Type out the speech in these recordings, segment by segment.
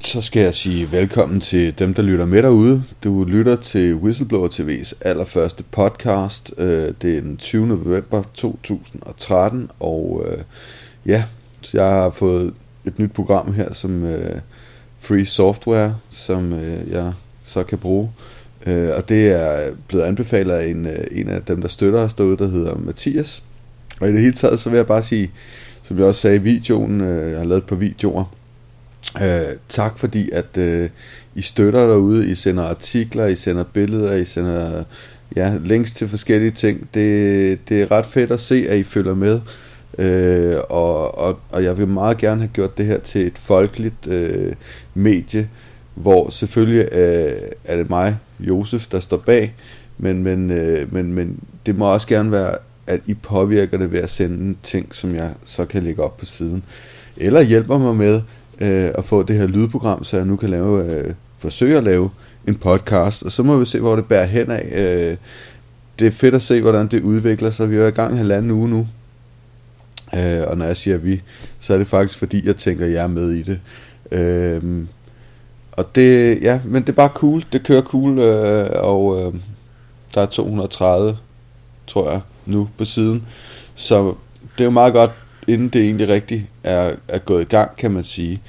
så skal jeg sige velkommen til dem, der lytter med derude. Du lytter til Whistleblower TV's allerførste podcast. Øh, det er den 20. november 2013, og øh, ja, jeg har fået et nyt program her, som øh, free software, som jeg så kan bruge. Og det er blevet anbefalet af en, en af dem, der støtter os derude, der hedder Mathias. Og i det hele taget, så vil jeg bare sige, som jeg også sagde i videoen, jeg har lavet på videoer, Øh, tak fordi at øh, I støtter derude, I sender artikler, I sender billeder, I sender ja, links til forskellige ting. Det, det er ret fedt at se, at I følger med. Øh, og, og, og jeg vil meget gerne have gjort det her til et folkeligt øh, medie, hvor selvfølgelig øh, er det mig, Josef, der står bag, men, men, øh, men, men det må også gerne være, at I påvirker det ved at sende ting, som jeg så kan lægge op på siden. Eller hjælper mig med, øh, at få det her lydprogram, så jeg nu kan lave, øh, forsøge at lave en podcast, og så må vi se, hvor det bærer hen af. Øh, det er fedt at se, hvordan det udvikler sig. Vi er i gang en halvanden uge nu, øh, og når jeg siger vi, så er det faktisk fordi, jeg tænker, jeg er med i det. Øh, og det, ja, men det er bare cool. Det kører cool, øh, og øh, der er 230, tror jeg, nu på siden. Så det er jo meget godt inden det egentlig rigtigt er, er gået i gang, kan man sige.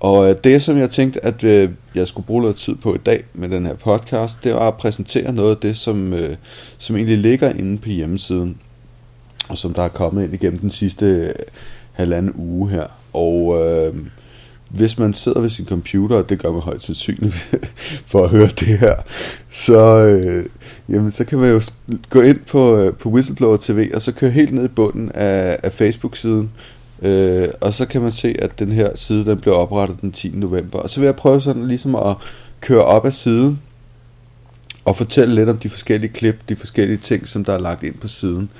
Og øh, det, som jeg tænkte, at øh, jeg skulle bruge noget tid på i dag med den her podcast, det var at præsentere noget af det, som, øh, som egentlig ligger inde på hjemmesiden, og som der er kommet ind igennem den sidste øh, halvanden uge her. Og øh, hvis man sidder ved sin computer, og det gør man højt sandsynligt for at høre det her, så, øh, jamen, så kan man jo gå ind på, øh, på Whistleblower TV, og så køre helt ned i bunden af, af Facebook-siden, øh, og så kan man se, at den her side, den blev oprettet den 10. november. Og så vil jeg prøve sådan ligesom at køre op af siden, og fortælle lidt om de forskellige klip, de forskellige ting, som der er lagt ind på siden.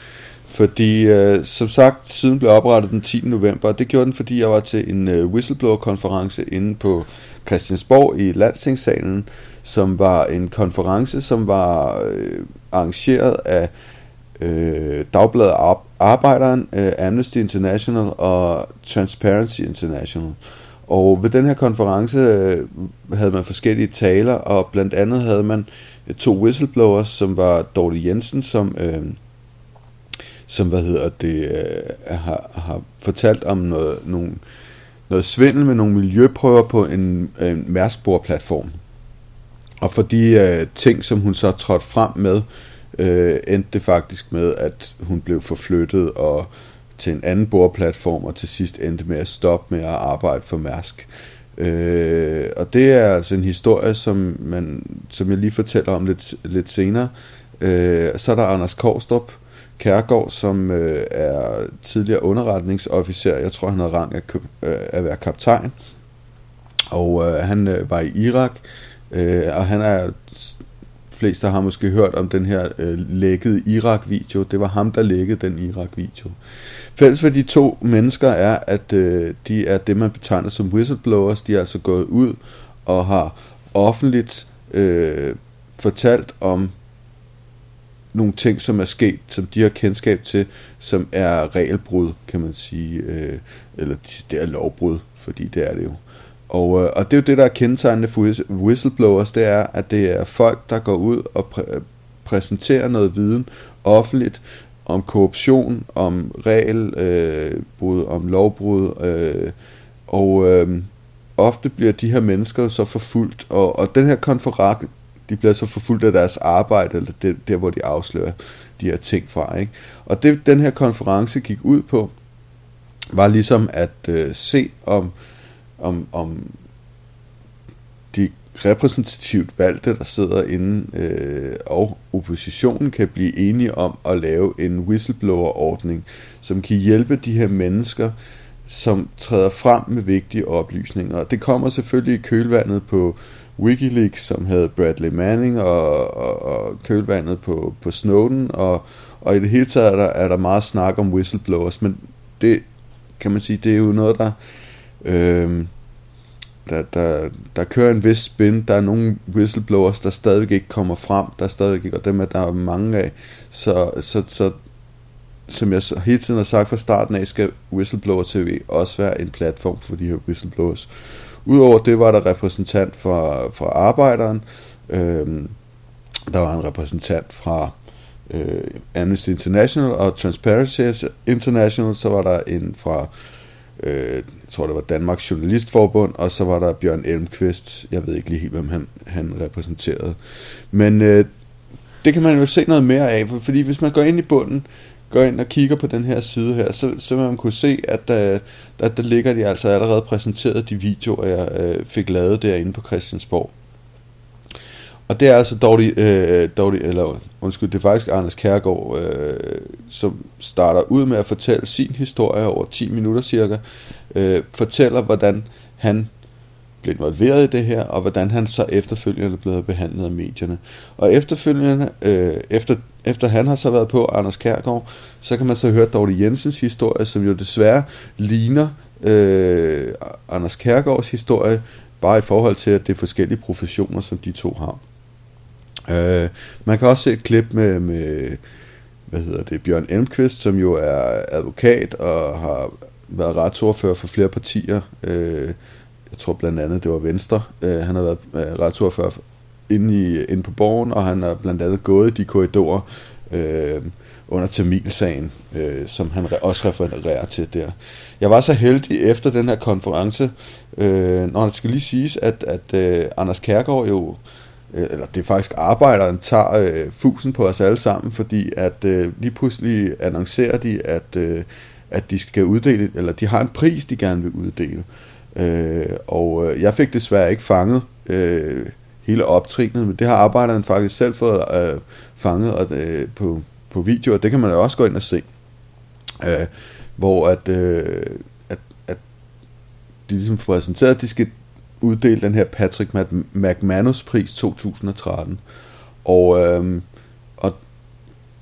Fordi, øh, som sagt, siden blev oprettet den 10. november, og det gjorde den, fordi jeg var til en øh, whistleblower-konference inde på Christiansborg i Landstingssalen, som var en konference, som var øh, arrangeret af øh, Dagbladet Arbejderen, øh, Amnesty International og Transparency International. Og ved den her konference øh, havde man forskellige taler, og blandt andet havde man øh, to whistleblowers, som var Dorte Jensen, som... Øh, som hvad hedder det, øh, har, har fortalt om noget, nogle, noget svindel med nogle miljøprøver på en, en mærsborplatform. Og for de øh, ting, som hun så trådte frem med, øh, endte det faktisk med, at hun blev forflyttet og til en anden borplatform, og til sidst endte med at stoppe med at arbejde for Mærsk. Øh, og det er altså en historie, som, man, som jeg lige fortæller om lidt, lidt senere. Øh, så er der Anders Korstrup, Kærgaard, som øh, er tidligere underretningsofficer. Jeg tror, han havde rang af, øh, at være kaptajn. Og øh, han øh, var i Irak, øh, og han er flest har måske hørt om den her øh, lækkede Irak-video. Det var ham, der lækkede den Irak-video. Fælles for de to mennesker er, at øh, de er det, man betegner som whistleblowers. De er altså gået ud og har offentligt øh, fortalt om nogle ting, som er sket, som de har kendskab til, som er regelbrud, kan man sige, øh, eller det er lovbrud, fordi det er det jo. Og, øh, og det er jo det, der er kendetegnende for whistleblowers, det er, at det er folk, der går ud og præ- præsenterer noget viden offentligt om korruption, om regelbrud, øh, om lovbrud, øh, og øh, ofte bliver de her mennesker så forfulgt, og, og den her konference, de bliver så forfulgt af deres arbejde, eller det, der hvor de afslører de her ting fra. Ikke? Og det den her konference gik ud på, var ligesom at øh, se om, om, om de repræsentativt valgte, der sidder inde, øh, og oppositionen kan blive enige om at lave en whistleblower-ordning, som kan hjælpe de her mennesker, som træder frem med vigtige oplysninger. Det kommer selvfølgelig i kølvandet på Wikileaks, som havde Bradley Manning og, og, og kølvandet på, på Snowden, og, og i det hele taget er der, er der meget snak om whistleblowers, men det kan man sige, det er jo noget, der, øh, der, der, der kører en vis spin. Der er nogle whistleblowers, der stadig ikke kommer frem, der er stadig ikke, og dem er der mange af, så, så, så som jeg hele tiden har sagt fra starten af, skal Whistleblower TV også være en platform for de her whistleblowers. Udover det var der repræsentant fra, fra arbejderen, øh, der var en repræsentant fra øh, Amnesty International og Transparency International, så var der en fra, øh, jeg tror det var Danmarks Journalistforbund, og så var der Bjørn Elmqvist, jeg ved ikke lige helt, hvem han, han repræsenterede. Men øh, det kan man jo se noget mere af, fordi hvis man går ind i bunden, går ind og kigger på den her side her, så, så vil man kunne se, at øh, der, der ligger de altså allerede præsenteret de videoer, jeg øh, fik lavet derinde på Christiansborg. Og det er altså Dorte, øh, Dorte, eller undskyld, det er faktisk Anders Kærgaard, øh, som starter ud med at fortælle sin historie over 10 minutter cirka, øh, fortæller, hvordan han blev involveret i det her, og hvordan han så efterfølgende blev behandlet af medierne. Og efterfølgende, øh, efter, efter han har så været på Anders Kærgaard, så kan man så høre Dorte Jensens historie, som jo desværre ligner øh, Anders Kærgaards historie, bare i forhold til, at det er forskellige professioner, som de to har. Øh, man kan også se et klip med, med hvad hedder det, Bjørn Elmqvist, som jo er advokat og har været retsordfører for flere partier. Øh, jeg tror blandt andet, det var Venstre. Øh, han har været øh, retsordfører inde, i, inde på borgen, og han har blandt andet gået i de korridorer øh, under Tamilsagen, øh, som han også refererer til der. Jeg var så heldig efter den her konference, øh, når det skal lige siges, at, at øh, Anders Kærgaard jo øh, eller det er faktisk arbejderen, tager øh, fusen på os alle sammen, fordi at øh, lige pludselig annoncerer de, at, øh, at de skal uddele, eller de har en pris, de gerne vil uddele. Øh, og øh, jeg fik desværre ikke fanget øh, hele optrinet, men det har arbejderen faktisk selv fået øh, fanget øh, på, på video, og det kan man jo også gå ind og se. Øh, hvor at, øh, at, at de ligesom præsenteret, at de skal uddele den her Patrick McManus pris 2013. Og, øh, og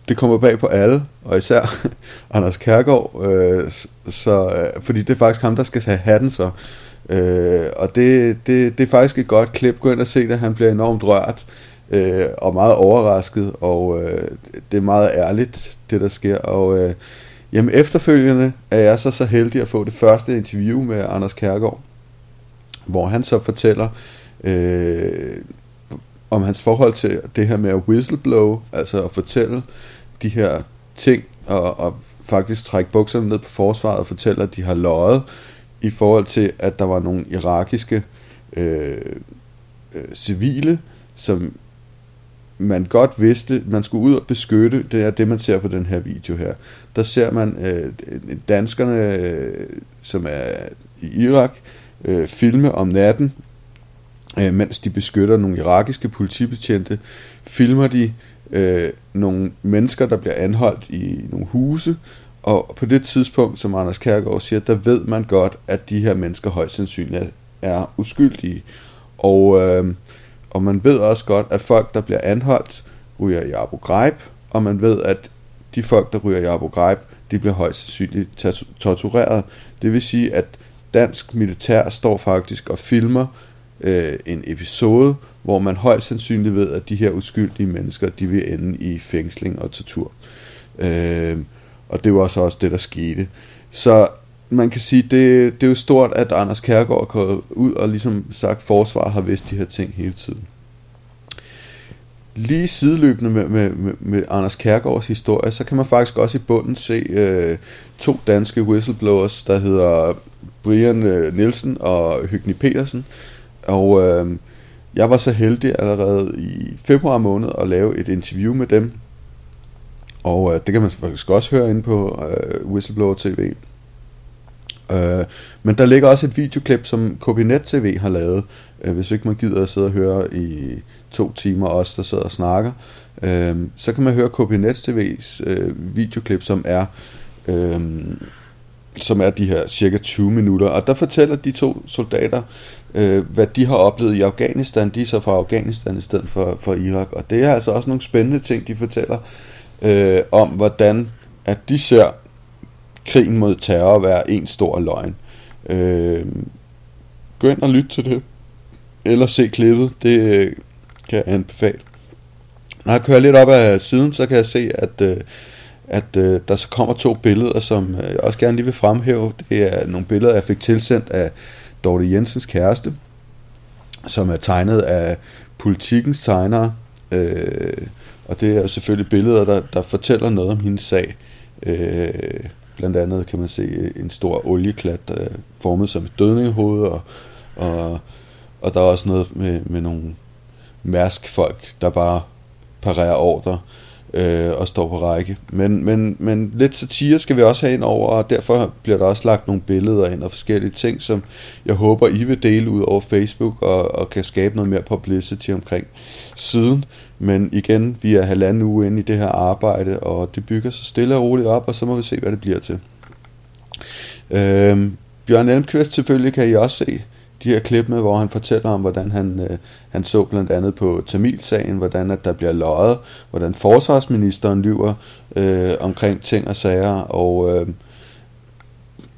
det kommer bag på alle, og især Anders Kærgaard, øh, så, øh, fordi det er faktisk ham, der skal have hatten så. Øh, og det, det, det er faktisk et godt klip. Gå ind og se det. Han bliver enormt rørt øh, og meget overrasket, og øh, det er meget ærligt, det der sker. Og øh, jamen efterfølgende er jeg så så heldig at få det første interview med Anders Kærgaard hvor han så fortæller øh, om hans forhold til det her med at whistleblow, altså at fortælle de her ting, og, og faktisk trække bukserne ned på forsvaret og fortælle, at de har løjet i forhold til, at der var nogle irakiske øh, øh, civile, som man godt vidste, man skulle ud og beskytte, det er det, man ser på den her video her. Der ser man øh, danskerne, øh, som er i Irak, øh, filme om natten, øh, mens de beskytter nogle irakiske politibetjente, filmer de øh, nogle mennesker, der bliver anholdt i nogle huse, og på det tidspunkt, som Anders Kærgaard siger, der ved man godt, at de her mennesker højst sandsynligt er uskyldige. Og, øh, og man ved også godt, at folk, der bliver anholdt, ryger i Abu Ghraib, og man ved, at de folk, der ryger i Abu Ghraib, de bliver højst sandsynligt tortureret. Det vil sige, at dansk militær står faktisk og filmer øh, en episode, hvor man højst sandsynligt ved, at de her uskyldige mennesker, de vil ende i fængsling og tortur. Øh, og det var så også det, der skete. Så man kan sige, det, det er jo stort, at Anders Kærgaard er ud og ligesom sagt, forsvar har vidst de her ting hele tiden. Lige sideløbende med, med, med, med Anders Kærgaards historie, så kan man faktisk også i bunden se øh, to danske whistleblowers, der hedder Brian øh, Nielsen og Hygni Petersen. Og øh, jeg var så heldig allerede i februar måned at lave et interview med dem. Og øh, det kan man faktisk også høre inde på øh, Whistleblower TV. Øh, men der ligger også et videoklip, som Kopinet TV har lavet, øh, hvis ikke man gider at sidde og høre i to timer os, der sidder og snakker. Øh, så kan man høre Kopinet TV's øh, videoklip, som er... Øh, som er de her cirka 20 minutter. Og der fortæller de to soldater, øh, hvad de har oplevet i Afghanistan. De er så fra Afghanistan i stedet for, for Irak. Og det er altså også nogle spændende ting, de fortæller øh, om, hvordan at de ser krigen mod terror være en stor løgn. Øh, gå ind og lyt til det. Eller se klippet. Det øh, kan jeg anbefale. Når jeg kører lidt op ad siden, så kan jeg se, at øh, at øh, der så kommer to billeder, som øh, jeg også gerne lige vil fremhæve. Det er nogle billeder, jeg fik tilsendt af Dorte Jensens kæreste, som er tegnet af politikens tegnere, øh, og det er jo selvfølgelig billeder, der, der fortæller noget om hendes sag. Øh, blandt andet kan man se en stor olieklat, der er formet som et dødningehoved, og, og, og der er også noget med, med nogle mærsk folk, der bare parerer ordre øh, og står på række. Men, men, men lidt satire skal vi også have ind over, og derfor bliver der også lagt nogle billeder ind og forskellige ting, som jeg håber, I vil dele ud over Facebook og, og kan skabe noget mere publicity omkring siden. Men igen, vi er halvanden uge inde i det her arbejde, og det bygger sig stille og roligt op, og så må vi se, hvad det bliver til. Øh, Bjørn Elmqvist selvfølgelig kan I også se de her klip med, hvor han fortæller om, hvordan han, øh, han så blandt andet på Tamil-sagen, hvordan at der bliver løjet, hvordan forsvarsministeren lyver øh, omkring ting og sager, og øh,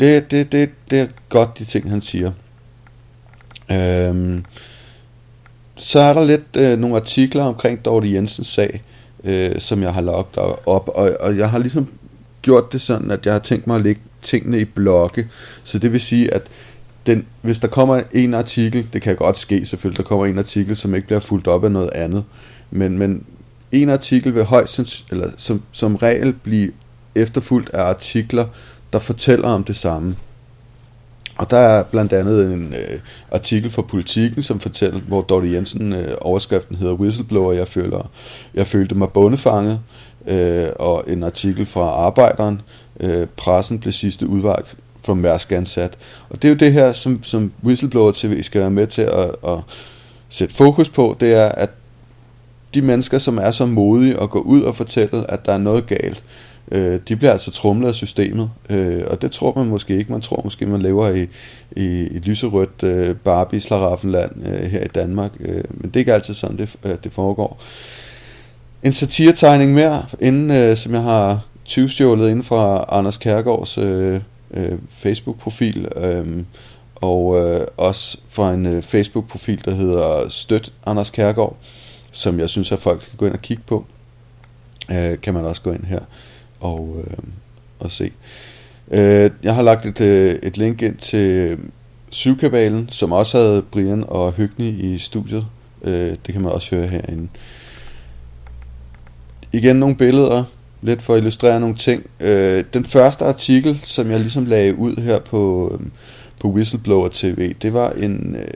det, det, det, det er godt de ting, han siger. Øh, så er der lidt øh, nogle artikler omkring Dorte Jensens sag, øh, som jeg har lagt op, og, og jeg har ligesom gjort det sådan, at jeg har tænkt mig at lægge tingene i blokke, så det vil sige, at den, hvis der kommer en artikel, det kan godt ske selvfølgelig, der kommer en artikel, som ikke bliver fuldt op af noget andet, men, men en artikel vil højst eller som, som regel blive efterfulgt af artikler, der fortæller om det samme. Og der er blandt andet en øh, artikel fra Politiken, som fortæller, hvor Dorte Jensen, øh, overskriften hedder Whistleblower, jeg, føler, jeg følte mig bondefanget, øh, og en artikel fra Arbejderen, øh, pressen blev sidste udvej for Mærsk ansat. Og det er jo det her, som, som Whistleblower TV skal være med til at, at sætte fokus på, det er, at de mennesker, som er så modige og går ud og fortæller, at der er noget galt, øh, de bliver altså trumlet af systemet. Øh, og det tror man måske ikke. Man tror måske, man lever i, i, et lyserødt øh, barbie slaraffenland øh, her i Danmark. Øh, men det er ikke altid sådan, det, øh, det foregår. En satiretegning mere, inden, øh, som jeg har tyvstjålet inden fra Anders Kærgaards øh, øh, Facebook-profil, øh, og øh, også fra en øh, Facebook-profil, der hedder Støt Anders Kærgaard, som jeg synes, at folk kan gå ind og kigge på. Øh, kan man også gå ind her og, øh, og se. Øh, jeg har lagt et, øh, et link ind til øh, Syvkabalen, som også havde Brian og Høgni i studiet. Øh, det kan man også høre herinde. Igen nogle billeder lidt for at illustrere nogle ting. Øh, den første artikel, som jeg ligesom lagde ud her på, øh, på Whistleblower TV, det var en øh,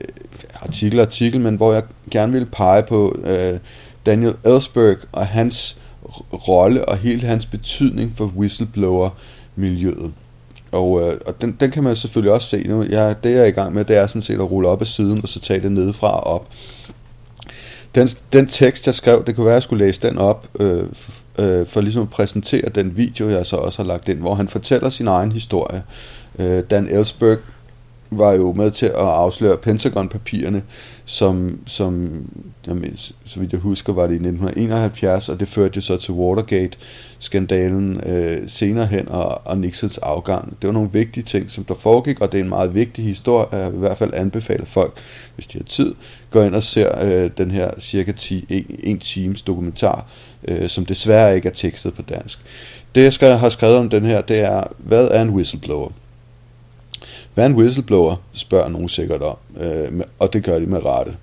artikel, artikel, men hvor jeg gerne ville pege på øh, Daniel Ellsberg og hans rolle og hele hans betydning for whistleblower-miljøet. Og, øh, og den, den kan man selvfølgelig også se nu. Jeg, det jeg er i gang med, det er sådan set at rulle op af siden, og så tage det nedefra og op. Den, den tekst, jeg skrev, det kunne være, at jeg skulle læse den op, øh, øh, for ligesom at præsentere den video, jeg så også har lagt ind, hvor han fortæller sin egen historie. Øh, Dan Ellsberg var jo med til at afsløre Pentagon-papirerne, som, som jamen, så vidt jeg husker, var det i 1971, og det førte jo så til Watergate-skandalen øh, senere hen og, og Nixons afgang. Det var nogle vigtige ting, som der foregik, og det er en meget vigtig historie. Jeg vil i hvert fald anbefale folk, hvis de har tid, gå ind og ser øh, den her cirka 10, 1, 1 times dokumentar, øh, som desværre ikke er tekstet på dansk. Det jeg skal, har skrevet om den her, det er, hvad er en whistleblower? Hvad er en whistleblower, spørger nogen sikkert om, øh, og det gør de med rette.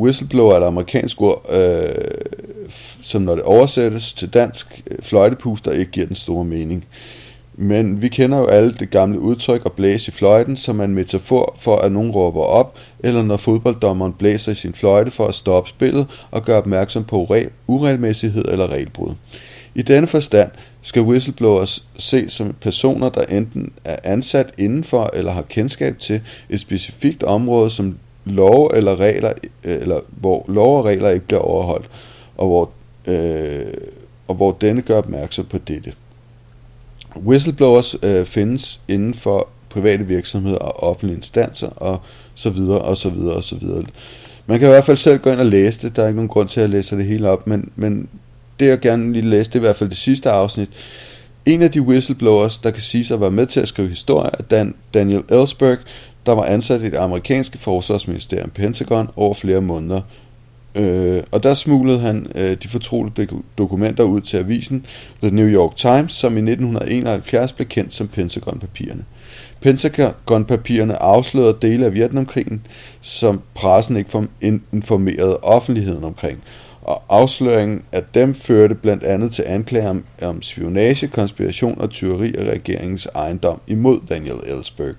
Whistleblower er et amerikansk ord, øh, som når det oversættes til dansk, øh, fløjtepuster ikke giver den store mening. Men vi kender jo alle det gamle udtryk at blæse i fløjten, som er en metafor for, at nogen råber op, eller når fodbolddommeren blæser i sin fløjte for at stoppe spillet og gøre opmærksom på uregelmæssighed eller regelbrud. I denne forstand skal whistleblowers ses som personer, der enten er ansat indenfor eller har kendskab til et specifikt område, som lov eller regler, øh, eller hvor lov og regler ikke bliver overholdt, og hvor, øh, og hvor denne gør opmærksom på dette. Whistleblowers øh, findes inden for private virksomheder og offentlige instanser og så videre og så videre og så videre. Man kan i hvert fald selv gå ind og læse det. Der er ikke nogen grund til at læse det hele op, men, men det jeg gerne lige læse, det er i hvert fald det sidste afsnit. En af de whistleblowers, der kan sige sig at være med til at skrive historie, er Dan, Daniel Ellsberg, der var ansat i det amerikanske forsvarsministerium Pentagon over flere måneder. Øh, og der smuglede han øh, de fortrolige dokumenter ud til avisen The New York Times, som i 1971 blev kendt som Pentagon-papirerne. Pentagon-papirerne afslørede dele af Vietnamkrigen, som pressen ikke informerede offentligheden omkring. Og afsløringen af dem førte blandt andet til anklager om, om spionage, konspiration og tyveri af regeringens ejendom imod Daniel Ellsberg.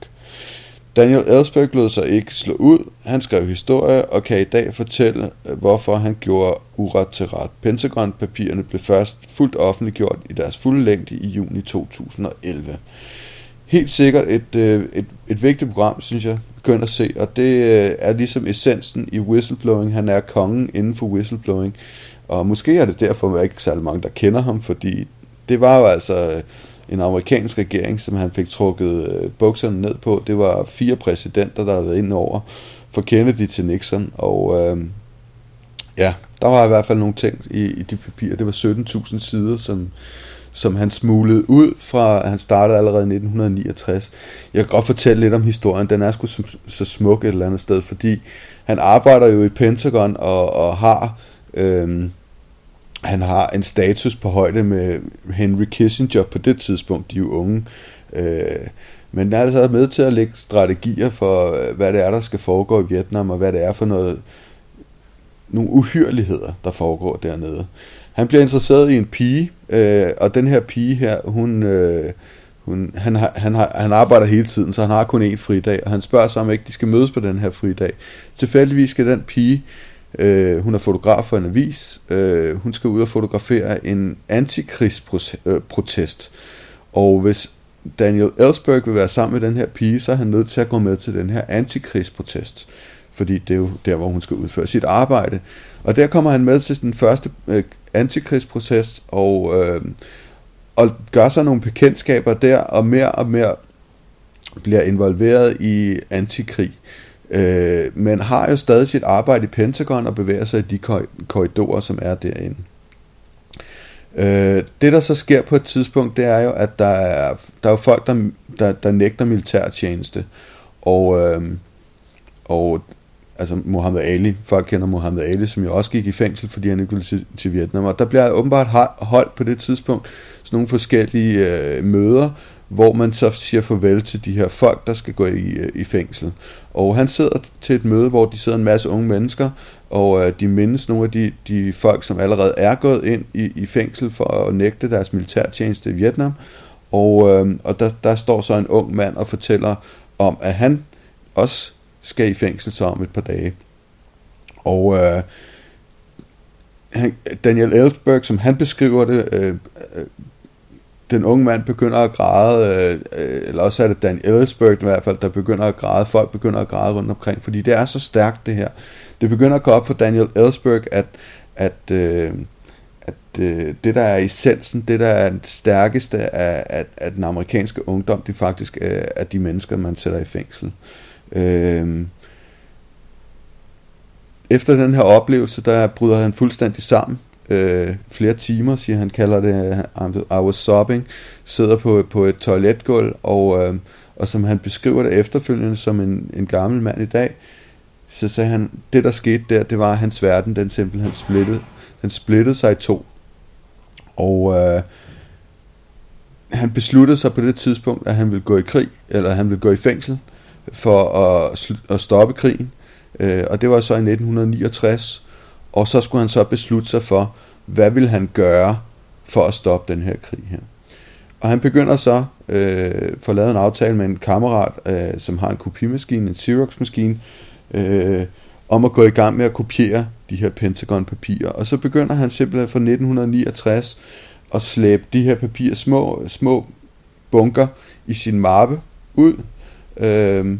Daniel Ellsberg lod sig ikke slå ud. Han skrev historie og kan i dag fortælle, hvorfor han gjorde uret til ret. Pentagon-papirerne blev først fuldt offentliggjort i deres fulde længde i juni 2011 helt sikkert et, øh, et, et vigtigt program, synes jeg, begynder at se, og det øh, er ligesom essensen i whistleblowing. Han er kongen inden for whistleblowing, og måske er det derfor, at ikke særlig mange, der kender ham, fordi det var jo altså øh, en amerikansk regering, som han fik trukket øh, bukserne ned på. Det var fire præsidenter, der havde været inde over, fra Kennedy til Nixon, og øh, ja, der var i hvert fald nogle ting i, i de papirer. Det var 17.000 sider, som som han smuglede ud fra, han startede allerede i 1969. Jeg kan godt fortælle lidt om historien, den er sgu så, så smuk et eller andet sted, fordi han arbejder jo i Pentagon og, og har, Øh, han har en status på højde med Henry Kissinger på det tidspunkt, de er jo unge. Øh, men er altså med til at lægge strategier for, øh, hvad det er, der skal foregå i Vietnam, og hvad det er for noget, nogle uhyreligheder, der foregår dernede. Han bliver interesseret i en pige, øh, og den her pige her, hun, øh, hun, han, har, han, har, han arbejder hele tiden, så han har kun én fridag, og han spørger sig, om ikke de skal mødes på den her fridag. Tilfældigvis skal den pige, øh, hun er fotograf for en avis, øh, hun skal ud og fotografere en antikrigsprotest. Og hvis Daniel Ellsberg vil være sammen med den her pige, så er han nødt til at gå med til den her antikrigsprotest. Fordi det er jo der, hvor hun skal udføre sit arbejde. Og der kommer han med til den første øh, antikrigsprotest, og, øh, og gør sig nogle bekendtskaber der, og mere og mere bliver involveret i antikrig. Øh, Øh, men har jo stadig sit arbejde i Pentagon og bevæger sig i de korridorer, som er derinde. Øh, det der så sker på et tidspunkt, det er jo, at der er, der er jo folk, der, der, der nægter militærtjeneste. Og, øh, og altså Muhammad Ali, folk kender Muhammad Ali, som jo også gik i fængsel, fordi han ikke ville til, til Vietnam. Og der bliver åbenbart holdt på det tidspunkt sådan nogle forskellige øh, møder, hvor man så siger farvel til de her folk, der skal gå i, øh, i fængsel. Og han sidder til et møde, hvor de sidder en masse unge mennesker, og øh, de mindes nogle af de, de folk, som allerede er gået ind i, i fængsel for at nægte deres militærtjeneste i Vietnam. Og, øh, og der, der står så en ung mand og fortæller om, at han også skal i fængsel så om et par dage. Og øh, Daniel Ellsberg, som han beskriver det, øh, øh den unge mand begynder at græde, øh, øh eller også er det Dan Ellsberg i hvert fald, der begynder at græde, folk begynder at græde rundt omkring, fordi det er så stærkt det her. Det begynder at gå op for Daniel Ellsberg, at, at, øh, at øh, det der er essensen, det der er det stærkeste af, at, at den amerikanske ungdom, det faktisk øh, er de mennesker, man sætter i fængsel. Øh, efter den her oplevelse, der bryder han fuldstændig sammen. Øh, flere timer, siger han, kalder det, øh, I was sobbing, sidder på, på et toiletgulv, og, øh, og som han beskriver det efterfølgende som en, en gammel mand i dag, så sagde han, det der skete der, det var, at hans verden, den simpelthen splittede, den splittede sig i to. Og øh, han besluttede sig på det tidspunkt, at han ville gå i krig, eller han ville gå i fængsel, for at, at stoppe krigen. Øh, og det var så i 1969. Og så skulle han så beslutte sig for, hvad vil han gøre for at stoppe den her krig her. Og han begynder så øh, for at lave en aftale med en kammerat, øh, som har en kopimaskine, en Xerox-maskine, øh, om at gå i gang med at kopiere de her Pentagon-papirer. Og så begynder han simpelthen fra 1969 at slæbe de her papirer, små, små bunker, i sin mappe ud, øh,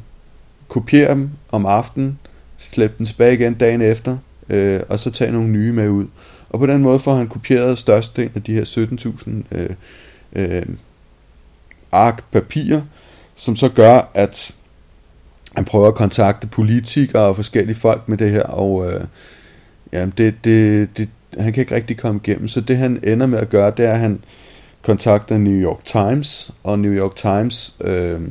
kopiere dem om aftenen, slæbe dem tilbage igen dagen efter, øh, og så tage nogle nye med ud. Og på den måde får han kopieret størstedelen af de her 17.000 øh, øh, ark papir, som så gør, at han prøver at kontakte politikere og forskellige folk med det her, og øh, ja, det, det, det, han kan ikke rigtig komme igennem. Så det han ender med at gøre, det er, at han kontakter New York Times, og New York Times øh,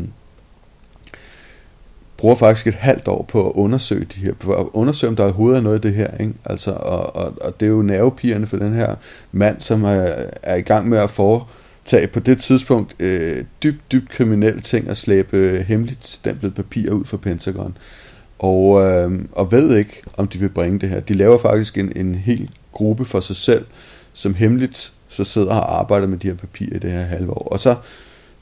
bruger faktisk et halvt år på at undersøge de her, at undersøge, om der overhovedet er noget af det her, ikke? Altså, og, og, og det er jo nervepigerne for den her mand, som er, er i gang med at foretage på det tidspunkt øh, dybt, dybt kriminelle ting at slæbe øh, hemmeligt stemplet papir ud fra Pentagon. Og, øh, og ved ikke, om de vil bringe det her. De laver faktisk en, en hel gruppe for sig selv, som hemmeligt så sidder og har arbejdet med de her papirer i det her halve år. Og så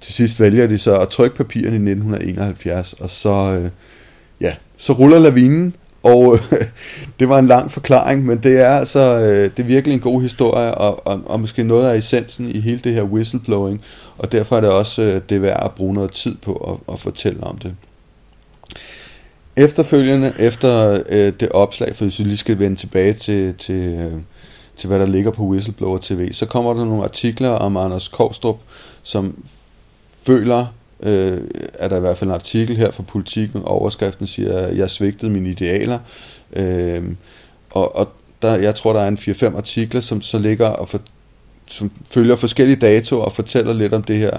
til sidst vælger de så at trykke papirerne i 1971, og så, øh, ja, så ruller lavinen, og øh, det var en lang forklaring, men det er altså øh, det er virkelig en god historie, og, og, og måske noget af essensen i hele det her whistleblowing, og derfor er det også øh, det værd at bruge noget tid på at, at fortælle om det. Efterfølgende, efter øh, det opslag, for hvis vi lige skal vende tilbage til, til, øh, til hvad der ligger på Whistleblower TV, så kommer der nogle artikler om Anders Kovstrup, som føler, øh, er der i hvert fald en artikel her fra Politiken, overskriften siger, at jeg svigtede mine idealer. Øh, og, og der, jeg tror, der er en 4-5 artikler, som så ligger og for, som følger forskellige datoer og fortæller lidt om det her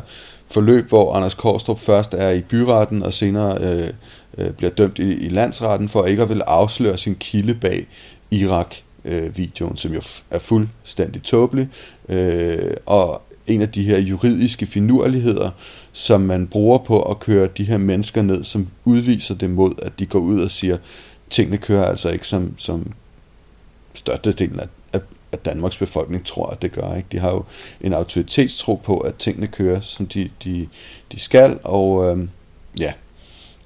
forløb, hvor Anders Korstrup først er i byretten og senere øh, øh, bliver dømt i, i landsretten for ikke at ville afsløre sin kilde bag Irak-videoen, øh, som jo er fuldstændig tåbelig, øh, og en af de her juridiske finurligheder, som man bruger på at køre de her mennesker ned, som udviser det mod, at de går ud og siger, tingene kører altså ikke som, som størstedelen af, af, af Danmarks befolkning tror, at det gør. Ikke? De har jo en autoritetstro på, at tingene kører, som de, de, de skal, og øh, ja,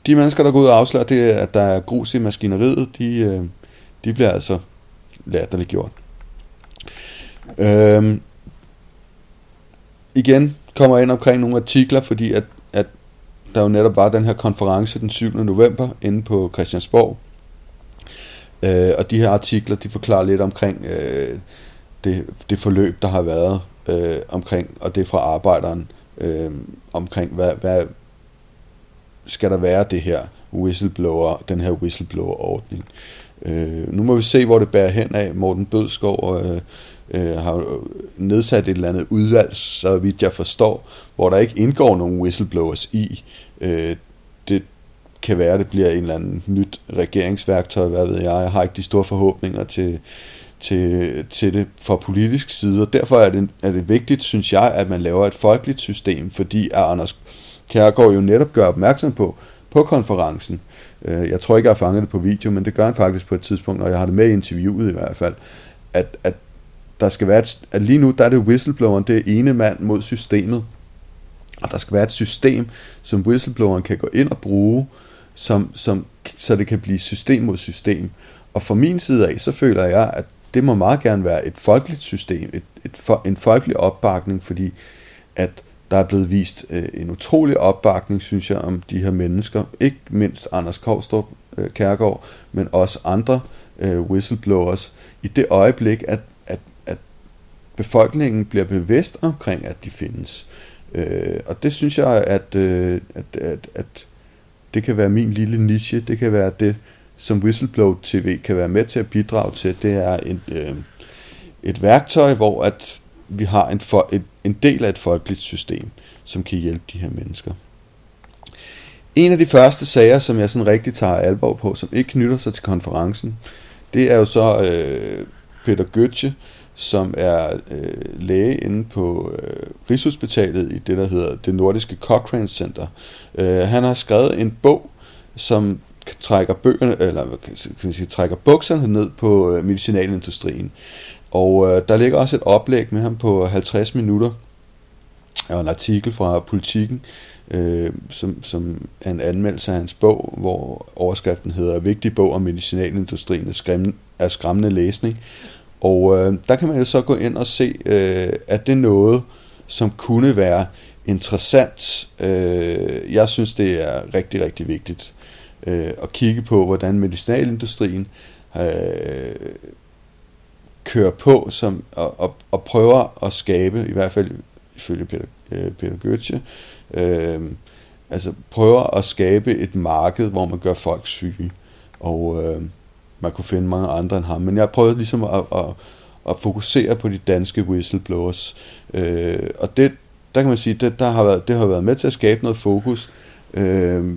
de mennesker, der går ud og afslører, det, at der er grus i maskineriet, de, øh, de bliver altså latterligt gjort. Øh, igen kommer ind omkring nogle artikler, fordi at, at der jo netop var den her konference den 7. november inde på Christiansborg. Øh, og de her artikler, de forklarer lidt omkring øh, det, det forløb, der har været øh, omkring, og det er fra arbejderen, øh, omkring, hvad, hvad skal der være det her whistleblower, den her whistleblower-ordning. Øh, nu må vi se, hvor det bærer hen af. Morten Bødskov øh, øh, har nedsat et eller andet udvalg, så vidt jeg forstår, hvor der ikke indgår nogen whistleblowers i. Øh, det kan være, det bliver en eller anden nyt regeringsværktøj, hvad ved jeg. Jeg har ikke de store forhåbninger til, til, til det fra politisk side, og derfor er det, er det vigtigt, synes jeg, at man laver et folkeligt system, fordi at Anders Kærgaard jo netop gør opmærksom på, på konferencen. Øh, jeg tror ikke, jeg har fanget det på video, men det gør han faktisk på et tidspunkt, og jeg har det med i interviewet i hvert fald, at, at der skal være et, at lige nu der er det whistlebloweren, det er ene mand mod systemet. Og der skal være et system, som whistlebloweren kan gå ind og bruge, som, som, så det kan blive system mod system. Og fra min side af, så føler jeg, at det må meget gerne være et folkeligt system, et, et, en folkelig opbakning, fordi at der er blevet vist øh, en utrolig opbakning, synes jeg, om de her mennesker. Ikke mindst Anders Kovstrup øh, Kærgaard, men også andre øh, whistleblowers. I det øjeblik, at befolkningen bliver bevidst omkring, at de findes. Øh, og det synes jeg, at, øh, at, at, at det kan være min lille niche, det kan være det, som Whistleblow TV kan være med til at bidrage til. Det er et, øh, et værktøj, hvor at vi har en, for, et, en del af et folkeligt system, som kan hjælpe de her mennesker. En af de første sager, som jeg sådan rigtig tager alvor på, som ikke knytter sig til konferencen, det er jo så øh, Peter Götze, som er øh, læge inde på øh, Rigshospitalet i det, der hedder det nordiske Cochrane Center. Øh, han har skrevet en bog, som trækker bøgerne, eller kan man sige, trækker bukserne ned på øh, medicinalindustrien. Og øh, der ligger også et oplæg med ham på 50 minutter, og en artikel fra Politiken, øh, som, som er en anmeldelse af hans bog, hvor overskriften hedder Vigtig bog om medicinalindustrien er skræmmende, er skræmmende læsning. Og øh, der kan man jo så gå ind og se, øh, at det er noget, som kunne være interessant. Øh, jeg synes, det er rigtig, rigtig vigtigt øh, at kigge på, hvordan medicinalindustrien øh, kører på som, og, og, og prøver at skabe, i hvert fald ifølge Peter, øh, Peter Goethe, øh, altså prøver at skabe et marked, hvor man gør folk syge. Og øh, man kunne finde mange andre end ham. Men jeg prøvede ligesom at, at, at fokusere på de danske whistleblowers. Øh, og det, der kan man sige, det, der har været, det har været med til at skabe noget fokus. Øh,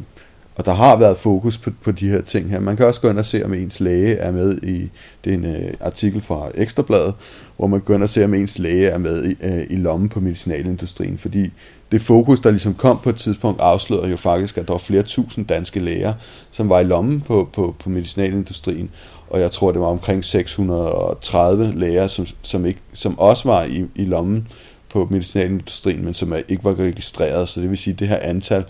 og der har været fokus på, på de her ting her. Man kan også gå ind og se, om ens læge er med i, det er en øh, artikel fra Ekstrabladet, hvor man går ind og se, om ens læge er med i, øh, i lommen på medicinalindustrien, fordi det fokus, der ligesom kom på et tidspunkt, afslører jo faktisk, at der var flere tusind danske læger, som var i lommen på, på, på medicinalindustrien, og jeg tror, det var omkring 630 læger, som, som, ikke, som også var i, i lommen på medicinalindustrien, men som ikke var registreret. Så det vil sige, at det her antal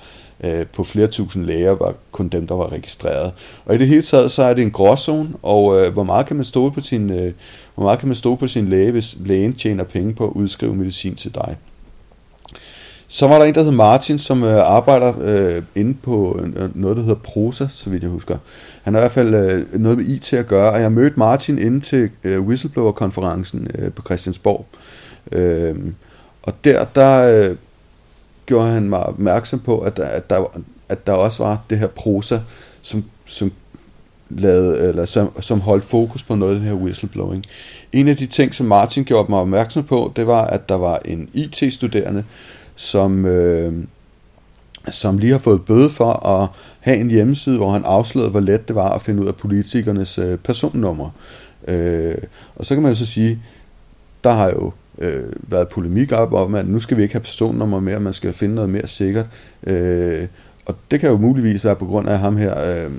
øh, på flere tusind læger var kun dem, der var registreret. Og i det hele taget, så er det en gråzone, og øh, hvor meget kan man stole på sin, øh, hvor meget kan man stole på sin læge, hvis lægen tjener penge på at udskrive medicin til dig. Så var der en, der hedder Martin, som øh, arbejder øh, inde på øh, noget, der hedder Prosa, så vidt jeg husker. Han har i hvert fald øh, noget med IT at gøre, og jeg mødte Martin inde til øh, Whistleblower-konferencen øh, på Christiansborg. Øh, og der, der øh, gjorde han mig opmærksom på, at, at, der, at der også var det her Prosa, som, som lavede, eller som, som holdt fokus på noget af den her whistleblowing. En af de ting, som Martin gjorde mig opmærksom på, det var, at der var en IT-studerende, som, øh, som lige har fået bøde for at have en hjemmeside, hvor han afslørede, hvor let det var at finde ud af politikernes øh, personnummer. Øh, og så kan man så sige, der har jo øh, været polemik op om, at nu skal vi ikke have personnummer mere, man skal finde noget mere sikkert. Øh, og det kan jo muligvis være på grund af ham her, øh,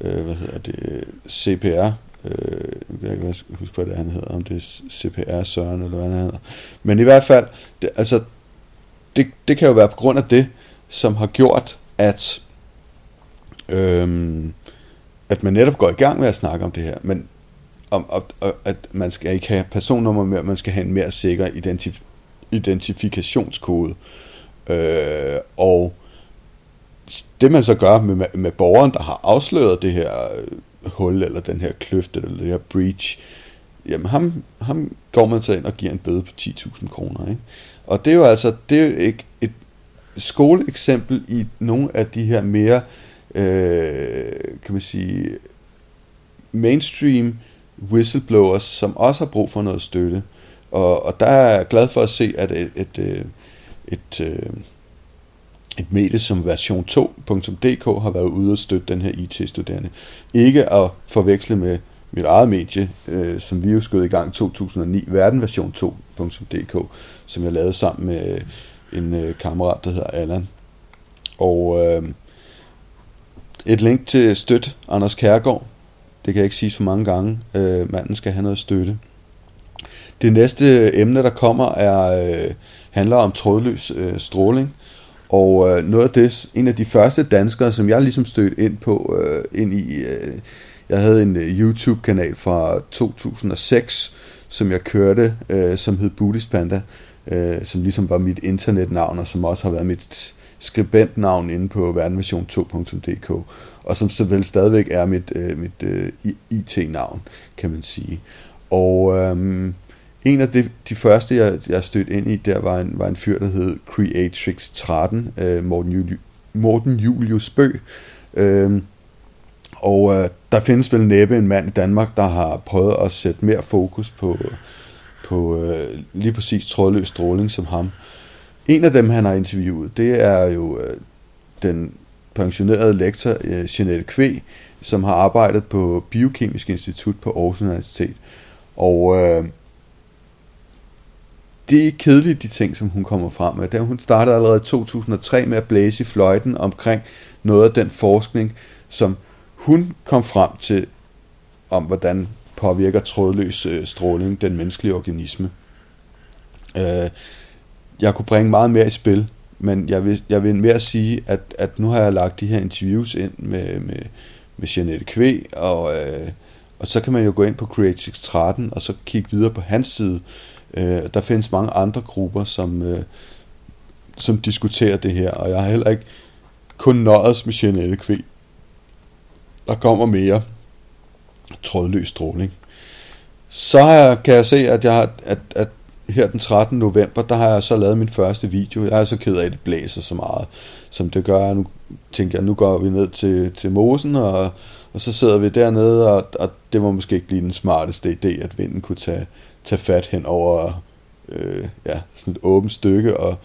øh, hvad hedder det, CPR, øh, jeg kan ikke huske, hvad det er, han hedder, om det er CPR Søren, eller hvad han hedder. Men i hvert fald, det, altså, det, det kan jo være på grund af det, som har gjort, at, øhm, at man netop går i gang med at snakke om det her. Men om, om, om at man skal ikke have personnummer mere, man skal have en mere sikker identif- identifikationskode. Øh, og det man så gør med, med borgeren, der har afsløret det her øh, hul, eller den her kløft, eller det her breach, jamen ham, ham går man så ind og giver en bøde på 10.000 kroner. Ikke? Og det er jo altså det er jo et, et skoleeksempel i nogle af de her mere, øh, kan man sige, mainstream whistleblowers, som også har brug for noget støtte. Og, og der er jeg glad for at se, at et, et, øh, et, et, et medie som version2.dk har været ude og støtte den her IT-studerende. Ikke at forveksle med mit eget medie, øh, som vi jo skød i gang 2009, verdenversion2.dk, som jeg lavede sammen med øh, en øh, kammerat, der hedder Allan. Og øh, et link til støt Anders Kærgaard, det kan jeg ikke sige så mange gange. Øh, manden skal have noget støtte. Det næste øh, emne, der kommer, er øh, handler om trådløs øh, stråling. Og øh, noget af det, en af de første danskere, som jeg ligesom stødte ind på, øh, ind i, øh, jeg havde en øh, YouTube-kanal fra 2006, som jeg kørte, øh, som hed Buddhist Panda, øh, som ligesom var mit internetnavn, og som også har været mit skribentnavn inde på verdenvision2.dk, og som selvfølgelig vel stadigvæk er mit, øh, mit øh, IT-navn, kan man sige. Og øh, en af de, de første, jeg, jeg stødte ind i, der var en, var en fyr, der hed Creatrix 13, øh, Morten, Juli, Morten Julius Bø. øh, og øh, der findes vel næppe en mand i Danmark, der har prøvet at sætte mere fokus på, på øh, lige præcis trådløs stråling som ham. En af dem, han har interviewet, det er jo øh, den pensionerede lektor øh, Jeanette Kvæg, som har arbejdet på Biokemisk Institut på Aarhus Universitet. Og øh, det er kedeligt, de ting, som hun kommer frem med. hun startede allerede i 2003 med at blæse i fløjten omkring noget af den forskning, som hun kom frem til, om hvordan påvirker trådløs øh, stråling den menneskelige organisme. Øh, jeg kunne bringe meget mere i spil, men jeg vil, jeg vil mere sige, at, at nu har jeg lagt de her interviews ind med, med, med Jeanette Kvæg, og, øh, og så kan man jo gå ind på Creatix 13, og så kigge videre på hans side. Øh, der findes mange andre grupper, som, øh, som diskuterer det her, og jeg har heller ikke kun nøjes med Jeanette Kve. der kommer mere trådløs stråling. Så kan jeg se, at, jeg har, at, at her den 13. november, der har jeg så lavet min første video. Jeg er så ked af, at det blæser så meget, som det gør. Nu tænker jeg, nu går vi ned til, til mosen, og, og så sidder vi dernede, og, og det var måske ikke lige den smarteste idé, at vinden kunne tage, tage fat hen over øh, ja, sådan et åbent stykke, og,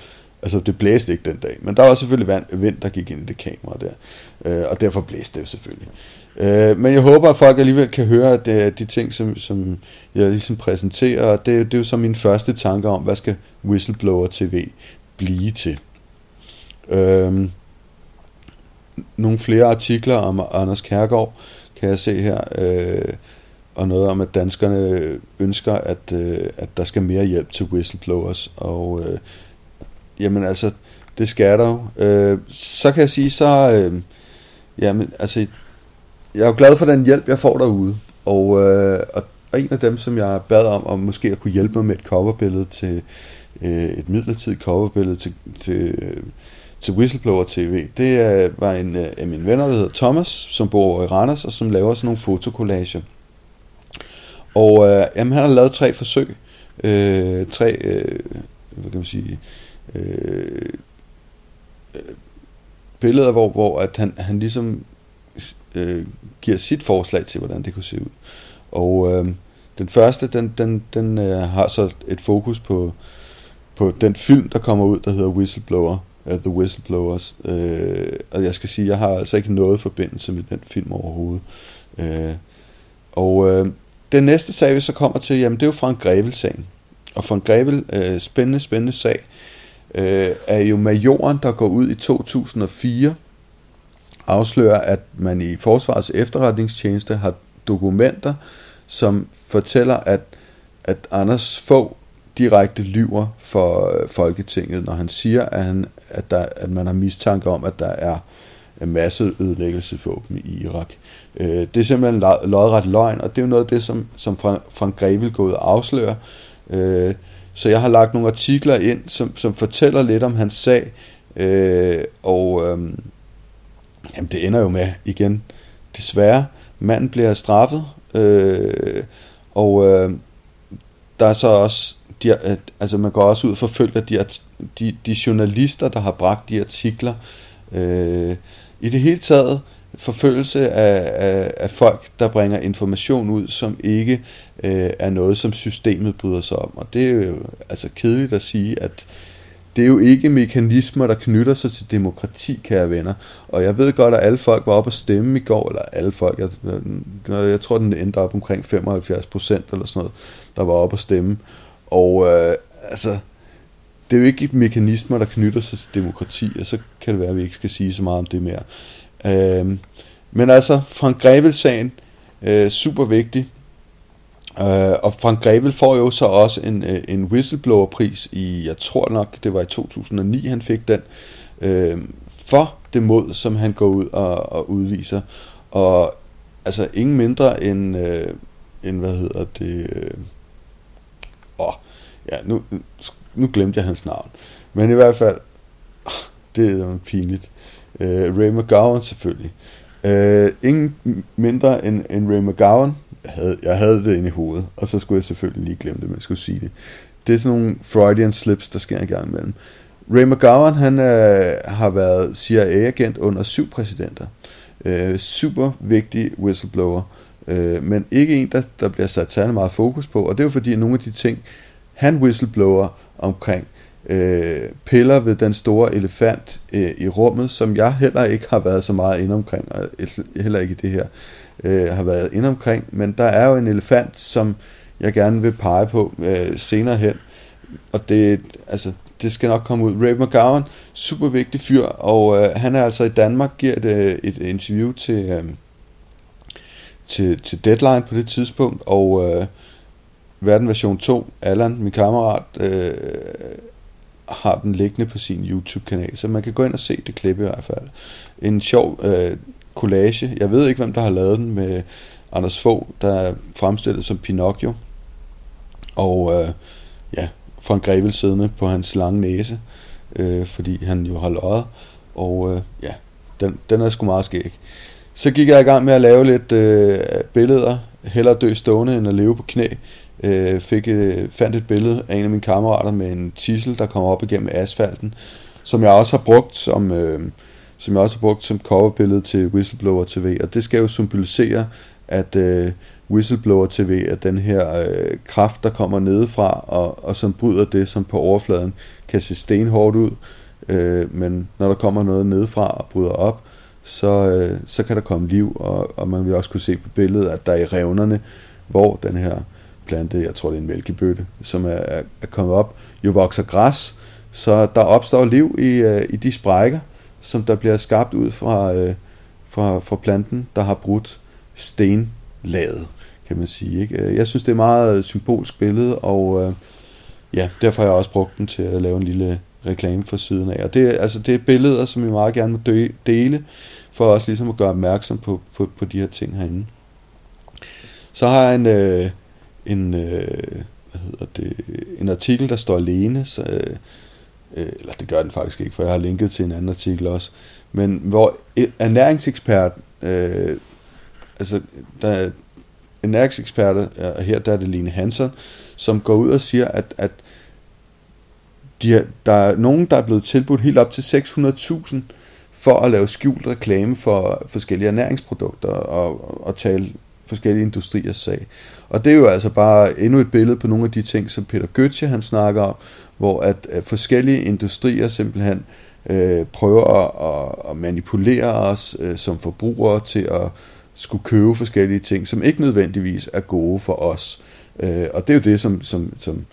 Altså, det blæste ikke den dag. Men der var selvfølgelig vand, vind, der gik ind i det kamera der. Øh, og derfor blæste det selvfølgelig. Øh, Øh, men jeg håber, at folk alligevel kan høre at det er de ting, som, som jeg ligesom præsenterer. Og det, det er jo så min første tanke om, hvad skal Whistleblower TV blive til. Øh, nogle flere artikler om Anders Kærgaard kan jeg se her. Øh, og noget om, at danskerne ønsker, at, øh, at der skal mere hjælp til whistleblowers. Og øh, jamen altså, det skal der jo. Øh, så kan jeg sige, så... Øh, jamen, altså, jeg er jo glad for den hjælp, jeg får derude. Og, øh, og, og en af dem, som jeg bad om, om måske at kunne hjælpe mig med et coverbillede til... Øh, et midlertidigt coverbillede til, til, til Whistleblower TV, det øh, var en øh, af mine venner, der hedder Thomas, som bor i Randers, og som laver sådan nogle fotokollager. Og øh, jamen, han har lavet tre forsøg. Øh, tre, øh, hvad kan man sige, øh, øh, billeder, hvor, hvor at han, han ligesom øh, giver sit forslag til, hvordan det kunne se ud. Og øh, den første, den, den, den øh, har så et fokus på, på den film, der kommer ud, der hedder Whistleblower, uh, The Whistleblowers. Øh, og jeg skal sige, jeg har altså ikke noget forbindelse med den film overhovedet. Øh, og øh, den næste sag, vi så kommer til, jamen det er jo Frank Grevel-sagen. Og Frank Grevel, øh, spændende, spændende sag, øh, er jo majoren, der går ud i 2004, afslører, at man i Forsvarets efterretningstjeneste har dokumenter, som fortæller, at, at Anders få direkte lyver for øh, Folketinget, når han siger, at, han, at, der, at man har mistanke om, at der er masseødelæggelsesvåben i Irak. Øh, det er simpelthen lodret løgn, og det er jo noget af det, som, som Frank Grevel går ud og afslører. Øh, så jeg har lagt nogle artikler ind, som, som fortæller lidt om hans sag, øh, og øh, jamen det ender jo med, igen, desværre, manden bliver straffet, øh, og øh, der er så også, de, øh, altså man går også ud og forfølger de, de, de journalister, der har bragt de artikler. Øh, I det hele taget, forfølgelse af, af, af folk, der bringer information ud, som ikke øh, er noget, som systemet bryder sig om. Og det er jo altså kedeligt at sige, at det er jo ikke mekanismer, der knytter sig til demokrati, kære venner. Og jeg ved godt, at alle folk var oppe at stemme i går, eller alle folk, jeg, jeg tror, den endte op omkring 75 procent eller sådan noget, der var oppe at stemme. Og øh, altså, det er jo ikke mekanismer, der knytter sig til demokrati, og så kan det være, at vi ikke skal sige så meget om det mere. Øh, men altså, Frank Grevel-sagen, øh, super vigtig. Øh, og Frank Grevel får jo så også en, øh, en whistleblower-pris i, jeg tror nok, det var i 2009, han fik den, øh, for det mod, som han går ud og, og udviser. Og altså ingen mindre end, øh, end hvad hedder det, øh, åh, ja, nu, nu glemte jeg hans navn. Men i hvert fald, det er pinligt. Øh, Ray McGowan selvfølgelig. Øh, ingen mindre end, end Ray McGowan. Jeg havde, jeg havde det inde i hovedet, og så skulle jeg selvfølgelig lige glemme det, men jeg skulle sige det. Det er sådan nogle Freudian slips, der sker en gang imellem. Ray McGowan, han øh, har været CIA-agent under syv præsidenter. Øh, super vigtig whistleblower, øh, men ikke en, der, der bliver sat særlig meget fokus på, og det er jo fordi nogle af de ting, han whistleblower omkring, øh, piller ved den store elefant øh, i rummet, som jeg heller ikke har været så meget inde omkring, og heller ikke i det her øh, har været inde omkring, men der er jo en elefant, som jeg gerne vil pege på øh, senere hen, og det, altså, det skal nok komme ud. Ray McGowan, super vigtig fyr, og øh, han er altså i Danmark, giver et, øh, et interview til, øh, til, til Deadline på det tidspunkt, og øh, Verden version 2, Allan, min kammerat, øh, har den liggende på sin YouTube-kanal, så man kan gå ind og se det klip i hvert fald. En sjov øh, collage. Jeg ved ikke, hvem der har lavet den med Anders Fogh, der er fremstillet som Pinocchio. Og øh, ja, Frank Grevel siddende på hans lange næse, øh, fordi han jo har løjet. Og øh, ja, den, den er sgu meget skæg. Så gik jeg i gang med at lave lidt øh, billeder. Hellere dø stående end at leve på knæ øh, fik, øh, fandt et billede af en af mine kammerater med en tissel, der kommer op igennem asfalten, som jeg også har brugt som, øh, som jeg også har brugt som coverbillede til Whistleblower TV, og det skal jo symbolisere, at øh, whistleblower TV er den her øh, kraft, der kommer nedefra, og, og som bryder det, som på overfladen kan se stenhårdt ud. Øh, men når der kommer noget nedefra og bryder op, så, øh, så kan der komme liv, og, og man vil også kunne se på billedet, at der er i revnerne, hvor den her plante, jeg tror det er en mælkebøtte, som er, er, er kommet op, jo vokser græs, så der opstår liv i, øh, i de sprækker, som der bliver skabt ud fra, øh, fra, fra planten, der har brudt stenlaget, kan man sige. Ikke? Øh, jeg synes, det er meget symbolsk billede, og øh, ja, derfor har jeg også brugt den til at lave en lille reklame for siden af. Og det, altså, det er billeder, som vi meget gerne må dele, for også ligesom at gøre opmærksom på, på, på de her ting herinde. Så har jeg en, øh, en, øh, hvad hedder det, en artikel, der står alene, så, øh, Øh, eller det gør den faktisk ikke, for jeg har linket til en anden artikel også, men hvor e- ernæringsekspert, øh, altså der, ernæringseksperter, her der er det Line Hansen, som går ud og siger, at, at de har, der er nogen, der er blevet tilbudt helt op til 600.000 for at lave skjult reklame for forskellige ernæringsprodukter og, og tale forskellige industriers sag. Og det er jo altså bare endnu et billede på nogle af de ting, som Peter Götze han snakker om, hvor at, at forskellige industrier simpelthen øh, prøver at, at manipulere os øh, som forbrugere til at skulle købe forskellige ting, som ikke nødvendigvis er gode for os. Øh, og det er jo det, som, som, som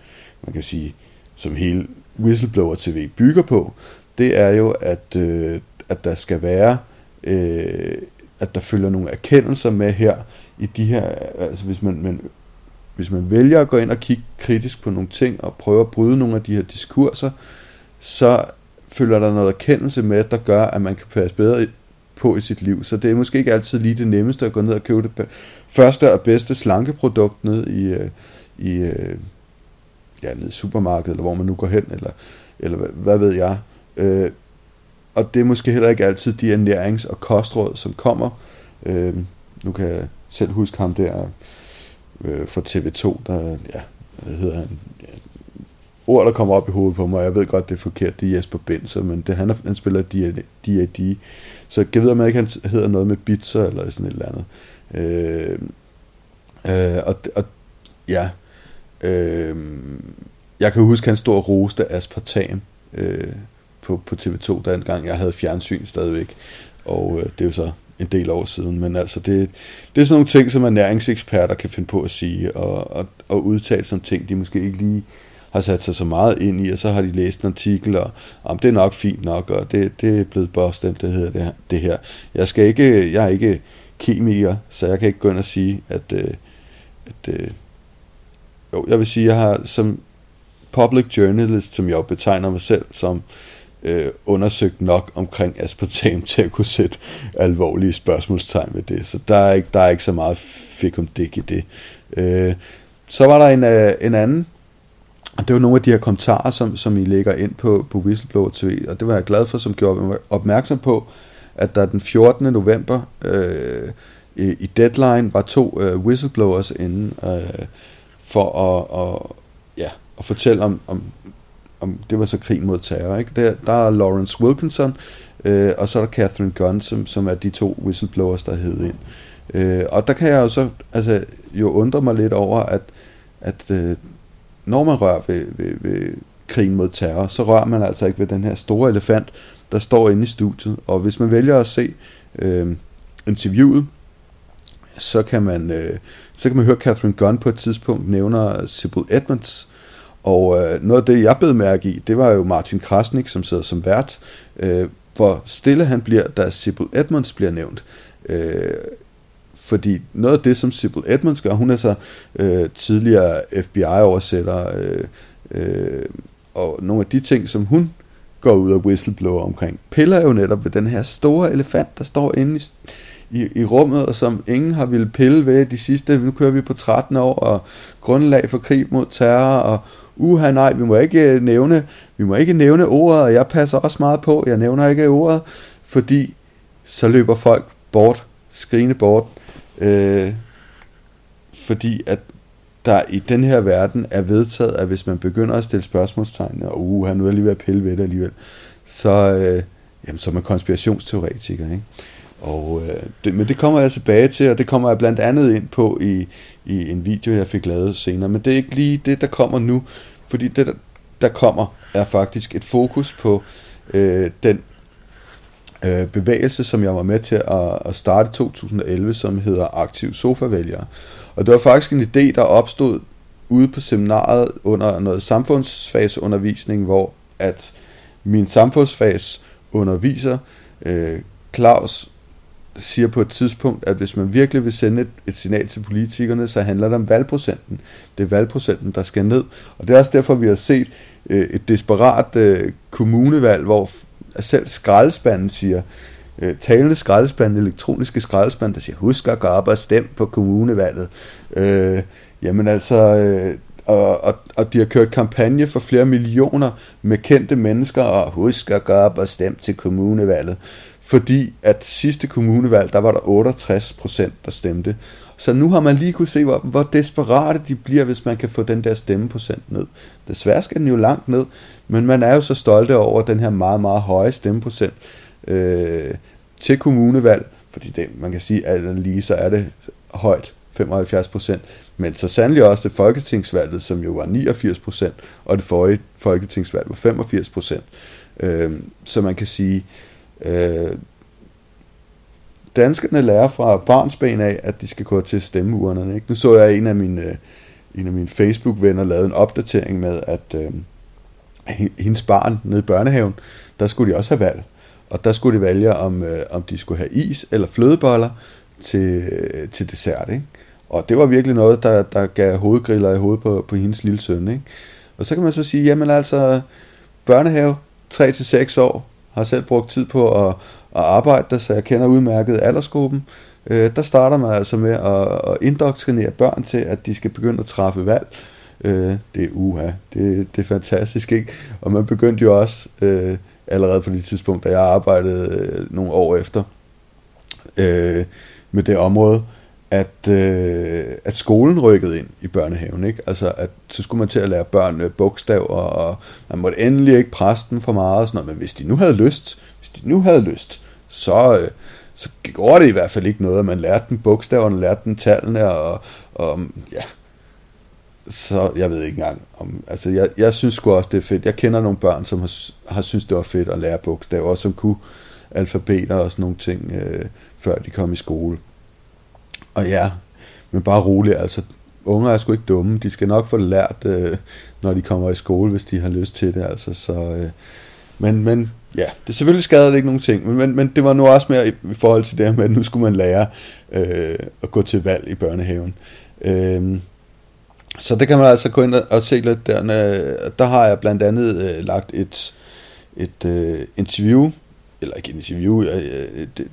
man kan sige, som hele Whistleblower TV bygger på, det er jo, at, øh, at der skal være, øh, at der følger nogle erkendelser med her, i de her, altså hvis man, man, hvis man vælger at gå ind og kigge kritisk på nogle ting, og prøve at bryde nogle af de her diskurser, så følger der noget erkendelse med, der gør, at man kan passe bedre på i sit liv. Så det er måske ikke altid lige det nemmeste at gå ned og købe det første og bedste slankeprodukt ned i, øh, i, øh, ja, ned i supermarkedet, eller hvor man nu går hen, eller, eller hvad, hvad ved jeg. Øh, og det er måske heller ikke altid de ernærings- og kostråd, som kommer. Øh, nu kan jeg selv huske ham der øh, for TV2, der, ja, hvad hedder han, ja, ord, der kommer op i hovedet på mig, jeg ved godt, det er forkert, det er Jesper Benser, men det, han, er, han spiller D.I.D. så jeg ved, om ikke han hedder noget med Bitzer, eller sådan et eller andet. Øh, øh, og, og ja, øh, jeg kan huske, at han stod og roste aspartam øh, på, på TV2, da gang jeg havde fjernsyn stadigvæk, og øh, det er jo så en del år siden, men altså det, det er sådan nogle ting, som ernæringseksperter kan finde på at sige, og, og, og udtale som ting, de måske ikke lige har sat sig så meget ind i, og så har de læst en artikel, og om det er nok fint nok, og det, det er blevet bestemt, det hedder det her, det her. Jeg, skal ikke, jeg er ikke kemiker, så jeg kan ikke gå ind og sige, at, øh, at øh, jo, jeg vil sige, jeg har som public journalist, som jeg betegner mig selv som, øh, Øh, undersøgt nok omkring aspartam til at kunne sætte alvorlige spørgsmålstegn ved det. Så der er ikke, der er ikke så meget fik om fikum i det. Øh, så var der en, øh, en anden, og det var nogle af de her kommentarer, som, som I lægger ind på, på Whistleblower TV, og det var jeg glad for, som gjorde mig opmærksom på, at der den 14. november øh, i, i Deadline var to øh, whistleblowers inde øh, for at, og, ja, at fortælle om, om om det var så krig mod terror. Ikke? Der, der er Lawrence Wilkinson, øh, og så er der Catherine Gunn, som, som er de to whistleblowers, der hed ind. Øh, og der kan jeg jo så altså, jo undre mig lidt over, at, at øh, når man rører ved, ved, ved krigen mod terror, så rører man altså ikke ved den her store elefant, der står inde i studiet. Og hvis man vælger at se øh, interviewet, så kan man øh, så kan man høre Catherine Gunn på et tidspunkt nævner Sybil Edmonds, og øh, noget af det, jeg blev mærke i, det var jo Martin Krasnik, som sidder som vært, øh, hvor stille han bliver, da Sibyl Edmonds bliver nævnt. Øh, fordi noget af det, som Sibyl Edmonds gør, hun er så øh, tidligere FBI-oversætter, øh, øh, og nogle af de ting, som hun går ud og whistleblower omkring, piller jo netop ved den her store elefant, der står inde i, i, i rummet, og som ingen har ville pille ved de sidste, nu kører vi på 13 år, og grundlag for krig mod terror, og uha nej, vi må ikke øh, nævne, vi må ikke nævne ordet, og jeg passer også meget på, jeg nævner ikke ordet, fordi så løber folk bort, skrigende bort, øh, fordi at der i den her verden er vedtaget, at hvis man begynder at stille spørgsmålstegn, og uh, nu er lige ved at pille ved det alligevel, så, øh, jamen, så er man konspirationsteoretiker. Ikke? Og, øh, det, men det kommer jeg tilbage til, og det kommer jeg blandt andet ind på i, i en video, jeg fik lavet senere. Men det er ikke lige det, der kommer nu, fordi det, der, der kommer, er faktisk et fokus på øh, den øh, bevægelse, som jeg var med til at, at starte i 2011, som hedder Aktiv Sofavælgere. Og det var faktisk en idé, der opstod ude på seminaret under noget samfundsfagsundervisning, hvor at min samfundsfagsunderviser, øh, Claus, siger på et tidspunkt, at hvis man virkelig vil sende et, et signal til politikerne, så handler det om valgprocenten. Det er valgprocenten, der skal ned. Og det er også derfor, vi har set øh, et desperat øh, kommunevalg, hvor selv skraldespanden siger, øh, talende skraldespand, elektroniske skraldespand, der siger, husk at gå op og stem på kommunevalget. Øh, jamen altså, øh, og, og, og de har kørt kampagne for flere millioner med kendte mennesker, og husk at gå op og stem til kommunevalget. Fordi at sidste kommunevalg, der var der 68 procent, der stemte. Så nu har man lige kunne se, hvor, hvor desperate de bliver, hvis man kan få den der stemmeprocent ned. Desværre skal den jo langt ned, men man er jo så stolte over den her meget, meget høje stemmeprocent øh, til kommunevalg, fordi det, man kan sige, at lige så er det højt, 75 procent, men så sandelig også det folketingsvalget, som jo var 89 procent, og det forrige folketingsvalg var 85 procent. Øh, så man kan sige, øh, Øh, danskerne lærer fra barnsben af, at de skal gå til stemmeurnerne. Ikke? Nu så jeg en af mine, øh, en af mine Facebook-venner lavede en opdatering med, at øh, hendes barn nede i børnehaven, der skulle de også have valg. Og der skulle de vælge, om, øh, om de skulle have is eller flødeboller til, øh, til dessert. Ikke? Og det var virkelig noget, der, der gav hovedgriller i hovedet på, på hendes lille søn. Ikke? Og så kan man så sige, jamen altså, børnehave, 3-6 år, har selv brugt tid på at, at arbejde der, så jeg kender udmærket aldersgruppen. Øh, der starter man altså med at, at indoktrinere børn til, at de skal begynde at træffe valg. Øh, det er uha, det, det er fantastisk, ikke? Og man begyndte jo også øh, allerede på det tidspunkt, da jeg arbejdede øh, nogle år efter øh, med det område, at, øh, at skolen rykkede ind i børnehaven. Ikke? Altså, at så skulle man til at lære børn bogstaver, og man måtte endelig ikke presse dem for meget. Og sådan noget. Men hvis de nu havde lyst, hvis de nu havde lyst, så, øh, så går det i hvert fald ikke noget, at man lærte dem bogstaverne, lærte dem tallene, og, og ja, så jeg ved ikke engang om, altså jeg, jeg synes sgu også det er fedt. Jeg kender nogle børn, som har, har synes det var fedt at lære bogstaver, og som kunne alfabeter og sådan nogle ting, øh, før de kom i skole. Og ja, men bare roligt, altså unger er sgu ikke dumme, de skal nok få det lært, øh, når de kommer i skole, hvis de har lyst til det, altså så, øh, men, men ja, det selvfølgelig skader det ikke nogen ting, men, men, men det var nu også mere i, i forhold til det her med, at nu skulle man lære øh, at gå til valg i børnehaven. Øh, så det kan man altså gå ind og se lidt der. Der har jeg blandt andet øh, lagt et, et øh, interview, eller ikke interview, øh, øh det,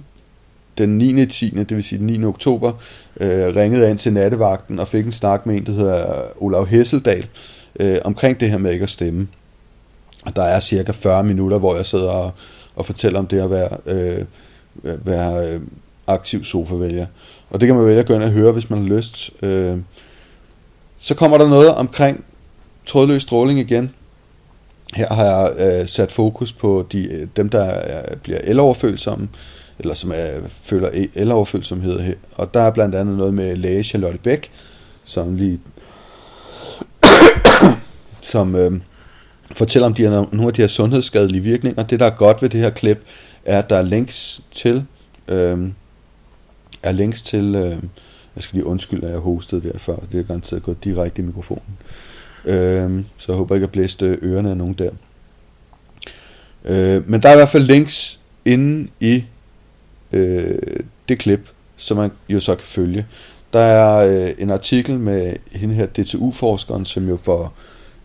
den 9. 10. det vil sige den 9. oktober, øh, ringede jeg ind til nattevagten og fik en snak med en, der hedder Olav Hesseldal, øh, omkring det her med ikke at stemme. Og der er cirka 40 minutter, hvor jeg sidder og, og fortæller om det at være, øh, være øh, aktiv sofavælger. Og det kan man vælge at gå ind og høre, hvis man har lyst. Øh, så kommer der noget omkring trådløs stråling igen. Her har jeg øh, sat fokus på de, øh, dem, der er, bliver eloverfølsomme, eller som er, føler e- el-overfølsomhed her. Og der er blandt andet noget med læge Charlotte Bæk, som lige som øh, fortæller om de her, nogle af de her sundhedsskadelige virkninger. Det, der er godt ved det her klip, er, at der er links til, øh, er links til, øh, jeg skal lige undskylde, at jeg hostede der før, det er garanteret gået direkte i mikrofonen. Øh, så jeg håber ikke, at blæste ørerne af nogen der. Øh, men der er i hvert fald links inde i øh, det klip, som man jo så kan følge. Der er øh, en artikel med hende her DTU-forskeren, som jo for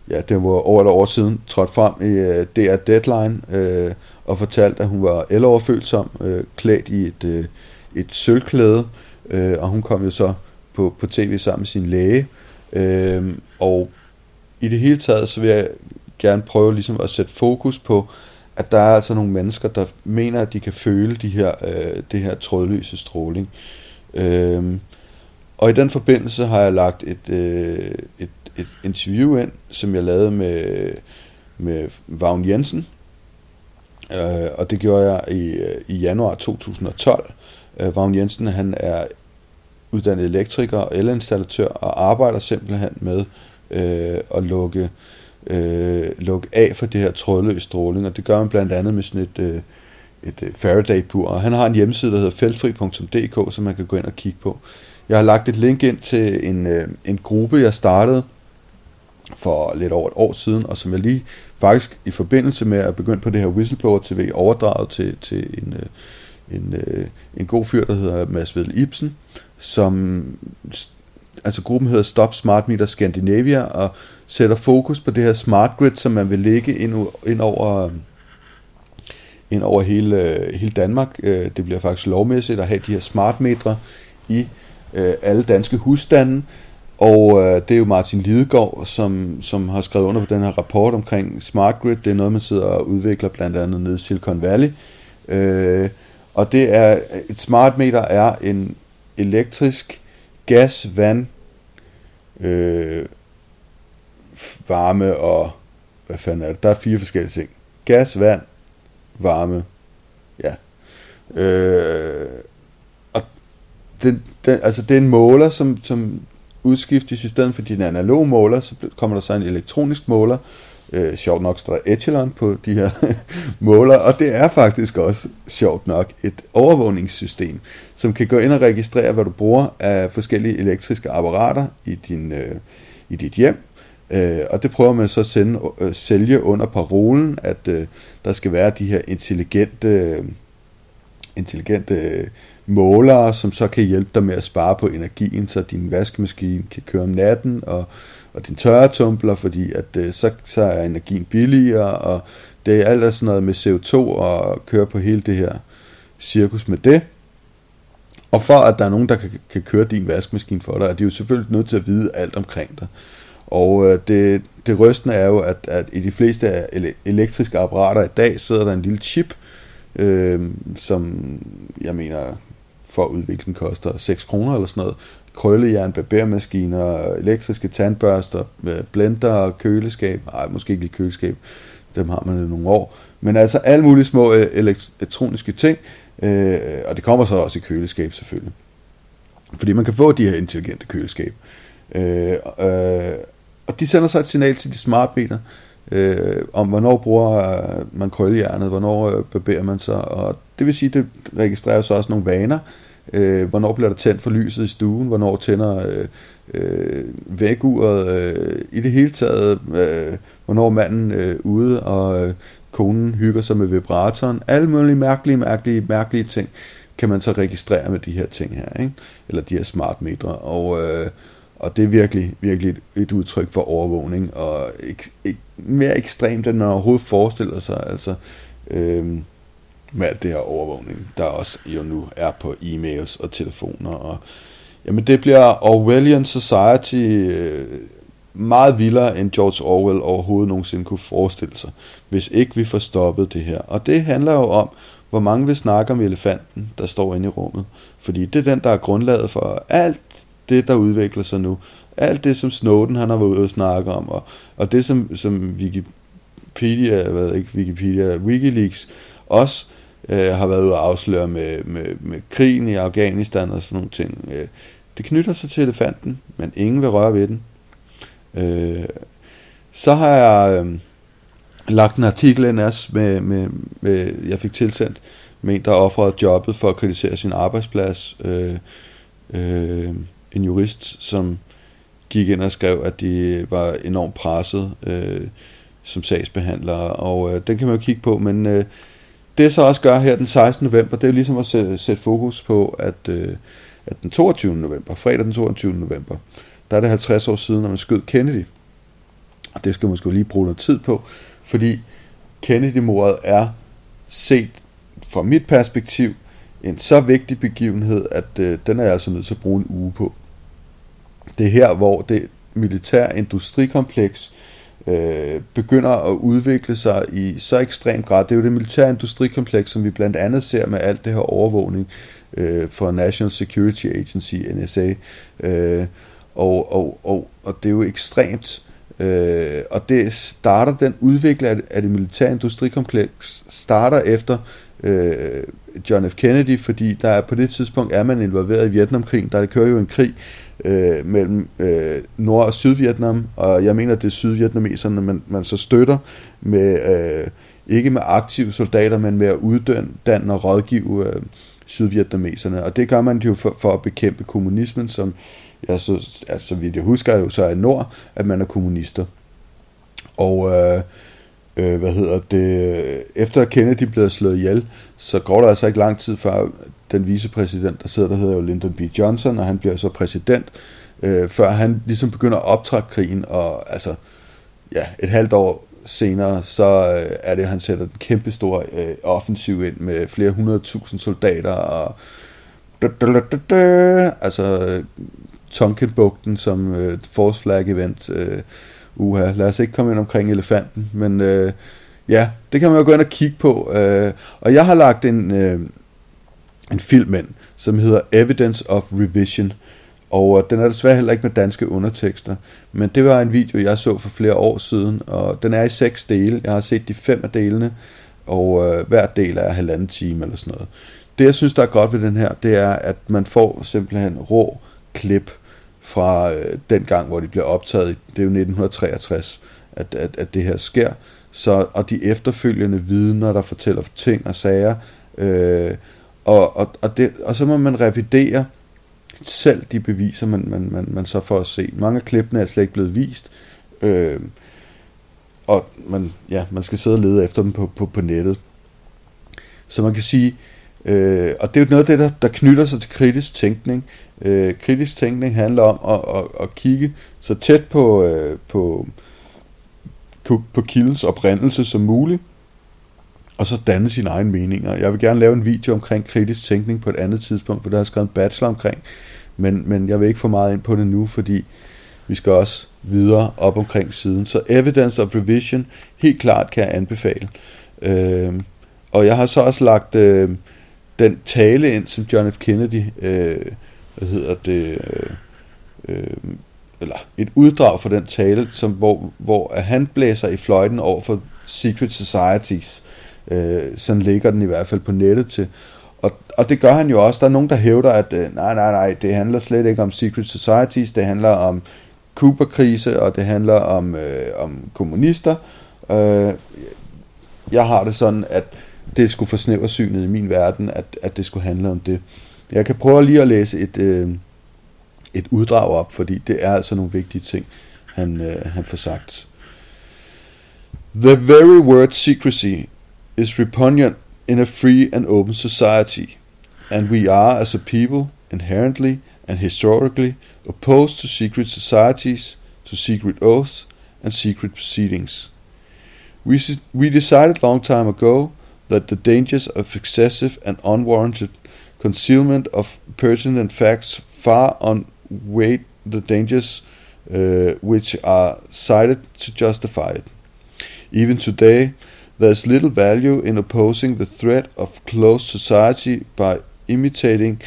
ja, det var over et år siden trådte frem i øh, DR Deadline øh, og fortalte, at hun var eloverfølsom, øh, klædt i et, øh, et sølvklæde, øh, og hun kom jo så på, på tv sammen med sin læge. Øh, og i det hele taget, så vil jeg gerne prøve ligesom at sætte fokus på, at der er altså nogle mennesker, der mener, at de kan føle de her, øh, det her trådløse stråling. Øh, og i den forbindelse har jeg lagt et, øh, et, et interview ind, som jeg lavede med, med Vagn Jensen, øh, og det gjorde jeg i, øh, i januar 2012, Øh, Vagn Jensen han er uddannet elektriker og elinstallatør og arbejder simpelthen med øh, at lukke, øh, øh, lukke af for det her trådløs stråling, og det gør man blandt andet med sådan et, øh, et øh, Faraday-bur. Og han har en hjemmeside, der hedder feltfri.dk, som man kan gå ind og kigge på. Jeg har lagt et link ind til en, øh, en gruppe, jeg startede for lidt over et år siden, og som jeg lige faktisk i forbindelse med at begynde på det her Whistleblower TV overdraget til, til en, øh, en, øh, en god fyr, der hedder Mads Vedel Ibsen, som altså gruppen hedder Stop Smart Meter Scandinavia, og sætter fokus på det her smart grid, som man vil lægge ind, ind over ind over hele, hele Danmark. Øh, det bliver faktisk lovmæssigt at have de her smartmetre i øh, alle danske husstande. Og øh, det er jo Martin Lidegaard, som, som har skrevet under på den her rapport omkring Smart Grid. Det er noget, man sidder og udvikler blandt andet nede i Silicon Valley. Øh, og det er, et smart meter er en elektrisk gas, vand, øh, varme og, hvad fanden er det? Der er fire forskellige ting. Gas, vand, varme, ja. Øh, og den, den, altså det er en måler, som, som udskiftes i stedet for din analog måler, så kommer der så en elektronisk måler. Øh, sjovt nok står Echelon på de her måler, og det er faktisk også sjovt nok et overvågningssystem, som kan gå ind og registrere, hvad du bruger af forskellige elektriske apparater i, din, øh, i dit hjem. Øh, og det prøver man så at sende, øh, sælge under parolen, at øh, der skal være de her intelligente, øh, intelligente øh, målere, som så kan hjælpe dig med at spare på energien, så din vaskemaskine kan køre om natten, og, og din tørretumbler, fordi at øh, så, så er energien billigere, og det er alt sådan noget med CO2 og køre på hele det her cirkus med det. Og for at der er nogen, der kan, kan køre din vaskemaskine for dig, er de jo selvfølgelig nødt til at vide alt omkring dig. Og øh, det, det rystende er jo, at, at i de fleste elektriske apparater i dag sidder der en lille chip, øh, som jeg mener for udviklingen koster 6 kroner eller sådan noget. Krøllejern, barbermaskiner, elektriske tandbørster, øh, blender, køleskab, nej, måske ikke lige køleskab, dem har man i nogle år. Men altså alle mulige små øh, elektroniske ting, øh, og det kommer så også i køleskab selvfølgelig. Fordi man kan få de her intelligente køleskab. Øh, øh, og de sender så et signal til de smartbiler, øh, om hvornår bruger øh, man krøllejernet, hvornår øh, barberer man sig, og det vil sige, det registrerer så også nogle vaner, øh, Øh, hvornår bliver der tændt for lyset i stuen, hvornår tænder øh, øh, væguret, øh, i det hele taget, øh, hvornår manden øh, ude, og øh, konen hygger sig med vibratoren, alle mulige mærkelige, mærkelige, mærkelige ting, kan man så registrere med de her ting her, ikke? eller de her smart og øh, og det er virkelig, virkelig et, et udtryk for overvågning, og ek, ek, mere ekstremt, end man overhovedet forestiller sig, altså øh, med alt det her overvågning, der også jo nu er på e-mails og telefoner. Og, jamen det bliver Orwellian Society øh, meget vildere, end George Orwell overhovedet nogensinde kunne forestille sig, hvis ikke vi får stoppet det her. Og det handler jo om, hvor mange vil snakke om elefanten, der står inde i rummet. Fordi det er den, der er grundlaget for alt det, der udvikler sig nu. Alt det, som Snowden han har været ude og snakke om, og, og det, som, som Wikipedia, hvad ikke Wikipedia, Wikileaks også øh, Øh, har været ude at afsløre med, med, med krigen i Afghanistan og sådan nogle ting. Øh, det knytter sig til elefanten, men ingen vil røre ved den. Øh, så har jeg øh, lagt en artikel ind også med, med, med, jeg fik tilsendt med en, der offrede jobbet for at kritisere sin arbejdsplads. Øh, øh, en jurist, som gik ind og skrev, at de var enormt presset øh, som sagsbehandlere, og øh, den kan man jo kigge på, men øh, det jeg så også gør her den 16. november, det er jo ligesom at sætte, sætte fokus på, at, øh, at den 22. november, fredag den 22. november, der er det 50 år siden, når man skød Kennedy. Og det skal man måske lige bruge noget tid på, fordi Kennedy-mordet er set fra mit perspektiv en så vigtig begivenhed, at øh, den er jeg altså nødt til at bruge en uge på. Det er her, hvor det militære industrikompleks øh, begynder at udvikle sig i så ekstrem grad. Det er jo det militære industrikompleks, som vi blandt andet ser med alt det her overvågning øh, for National Security Agency, NSA. Øh, og, og, og, og det er jo ekstremt. Øh, og det starter den udvikling af, af det militære industrikompleks starter efter øh, John F. Kennedy, fordi der er, på det tidspunkt er man involveret i Vietnamkrigen. Der kører jo en krig øh, mellem øh, Nord- og Sydvietnam, og jeg mener, det er sydvietnameserne, man, man så støtter med, øh, ikke med aktive soldater, men med at uddanne og rådgive øh, sydvietnameserne. Og det gør man jo for, for at bekæmpe kommunismen, som ja, så, altså, vidt jeg husker jo så er Nord, at man er kommunister. Og øh, øh, hvad hedder det, efter Kennedy blev slået ihjel, så går der altså ikke lang tid før den vicepræsident, der sidder der, hedder jo Lyndon B. Johnson, og han bliver så præsident, øh, før han ligesom begynder at optrække krigen, og altså, ja, et halvt år senere, så øh, er det, at han sætter den kæmpe store øh, offensiv ind med flere hundrede tusind soldater, og altså øh, Tonkinbugten som øh, Force Flag event, øh, uha, lad os ikke komme ind omkring elefanten, men øh, ja, det kan man jo gå ind og kigge på. Øh, og jeg har lagt en, øh, en film ind, som hedder Evidence of Revision, og øh, den er desværre heller ikke med danske undertekster, men det var en video, jeg så for flere år siden, og den er i seks dele. Jeg har set de fem af delene, og øh, hver del er halvanden time eller sådan noget. Det jeg synes, der er godt ved den her, det er, at man får simpelthen rå klip fra øh, den gang, hvor de bliver optaget. Det er jo 1963, at, at, at det her sker. Så, og de efterfølgende vidner, der fortæller ting og sager. Øh, og, og, og, det, og så må man revidere selv de beviser, man, man, man, man så får at se. Mange af klippene er slet ikke blevet vist. Øh, og man, ja, man skal sidde og lede efter dem på, på, på nettet. Så man kan sige, øh, og det er jo noget af det, der, der knytter sig til kritisk tænkning. Øh, kritisk tænkning handler om at, at, at kigge så tæt på, øh, på, på, kildens oprindelse som muligt, og så danne sine egne meninger. Jeg vil gerne lave en video omkring kritisk tænkning på et andet tidspunkt, for der har jeg skrevet en bachelor omkring, men, men jeg vil ikke få meget ind på det nu, fordi vi skal også videre op omkring siden. Så Evidence of Revision, helt klart kan jeg anbefale. Øh, og jeg har så også lagt øh, den tale ind, som John F. Kennedy øh, hvad hedder det, øh, øh, eller et uddrag fra den tale, som, hvor, hvor han blæser i fløjten over for secret societies. Øh, sådan ligger den i hvert fald på nettet til. Og, og det gør han jo også. Der er nogen, der hævder, at øh, nej, nej, nej, det handler slet ikke om secret societies, det handler om Kuba-krise, og det handler om, øh, om kommunister. Øh, jeg har det sådan, at det skulle få synet i min verden, at, at det skulle handle om det. Jeg kan prøve lige at læse et, øh, et uddrag op, fordi det er altså nogle vigtige ting, han, øh, han får sagt. The very word secrecy is repugnant in a free and open society, and we are as a people inherently and historically opposed to secret societies, to secret oaths, and secret proceedings. We, we decided long time ago that the dangers of excessive and unwarranted concealment of pertinent facts far outweigh the dangers uh, which are cited to justify it. Even today, there is little value in opposing the threat of closed society by imitating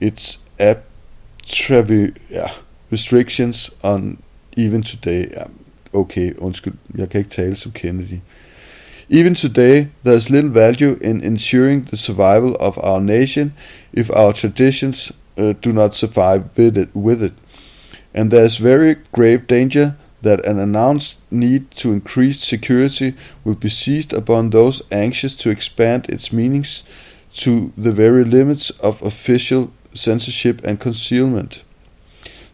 its arbitrary yeah, restrictions on even today. Yeah, okay, undskyld, jeg kan ikke tale som Kennedy. Even today, there is little value in ensuring the survival of our nation if our traditions uh, do not survive with it, with it. And there is very grave danger that an announced need to increase security will be seized upon those anxious to expand its meanings to the very limits of official censorship and concealment.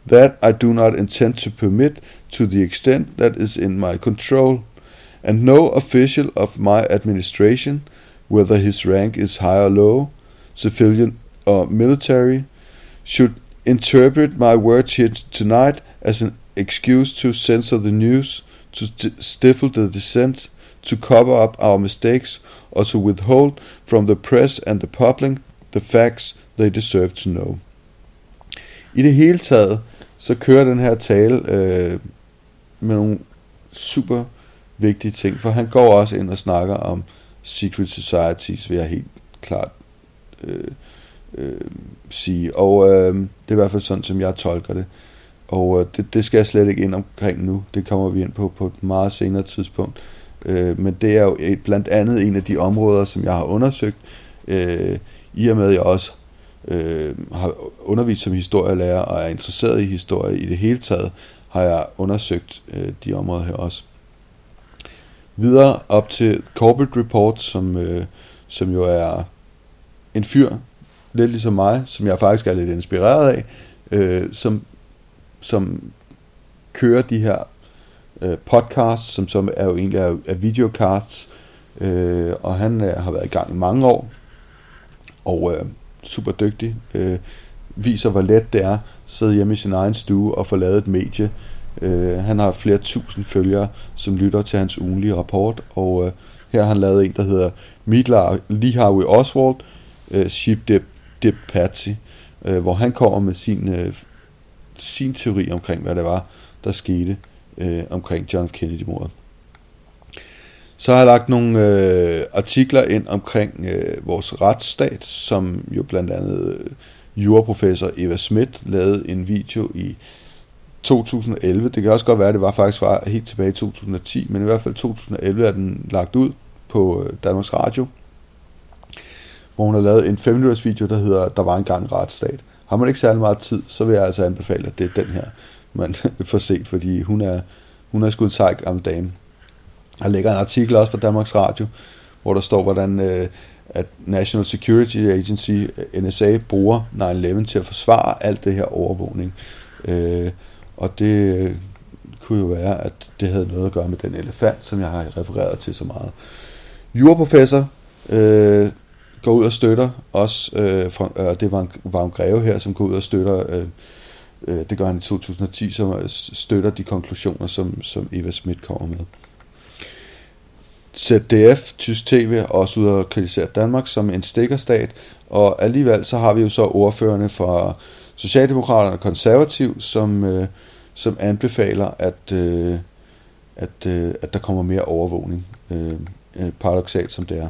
That I do not intend to permit to the extent that is in my control and no official of my administration, whether his rank is high or low, civilian or military, should interpret my words here tonight as an excuse to censor the news, to stifle the dissent, to cover up our mistakes, or to withhold from the press and the public the facts they deserve to know. I det hele taget, så kører den her tale øh, med nogle super vigtig ting, for han går også ind og snakker om secret societies, vil jeg helt klart øh, øh, sige. Og øh, det er i hvert fald sådan, som jeg tolker det. Og øh, det, det skal jeg slet ikke ind omkring nu. Det kommer vi ind på på et meget senere tidspunkt. Øh, men det er jo et, blandt andet en af de områder, som jeg har undersøgt øh, i og med at jeg også øh, har undervist som historielærer og er interesseret i historie i det hele taget, har jeg undersøgt øh, de områder her også. Videre op til Corporate Report, som, øh, som jo er en fyr, lidt ligesom mig, som jeg faktisk er lidt inspireret af, øh, som, som kører de her øh, podcasts, som, som er jo egentlig er, er videocasts, øh, og han øh, har været i gang i mange år, og øh, super dygtig, øh, viser hvor let det er at sidde hjemme i sin egen stue og få lavet et medie. Øh, han har flere tusind følgere, som lytter til hans ugenlige rapport, og øh, her har han lavet en, der hedder Midlar Lihawi Oswald, øh, Ship Dip, Dip Patsy, øh, hvor han kommer med sin, øh, sin teori omkring, hvad det var, der skete øh, omkring John F. Kennedy-mordet. Så har jeg lagt nogle øh, artikler ind omkring øh, vores retsstat, som jo blandt andet øh, juraprofessor Eva Schmidt lavede en video i 2011. Det kan også godt være, at det var faktisk var helt tilbage i 2010, men i hvert fald 2011 er den lagt ud på øh, Danmarks Radio, hvor hun har lavet en 5 minutters video, der hedder Der var engang retsstat. Har man ikke særlig meget tid, så vil jeg altså anbefale, at det er den her, man får set, fordi hun er, hun er sgu en sejk om dagen. Der ligger en artikel også fra Danmarks Radio, hvor der står, hvordan øh, at National Security Agency, NSA, bruger 9-11 til at forsvare alt det her overvågning. Øh, og det øh, kunne jo være, at det havde noget at gøre med den elefant, som jeg har refereret til så meget. Juraprofessor øh, går ud og støtter også, øh, fra, øh, det var en, var en greve her, som går ud og støtter, øh, øh, det gør han i 2010, som øh, støtter de konklusioner, som, som Eva Schmidt kommer med. ZDF, tysk tv, også ud og kritisere Danmark som en stikkerstat, og alligevel så har vi jo så ordførende fra Socialdemokraterne og Konservativ, som, øh, som anbefaler, at, øh, at, øh, at der kommer mere overvågning, øh, øh, paradoxalt som det er.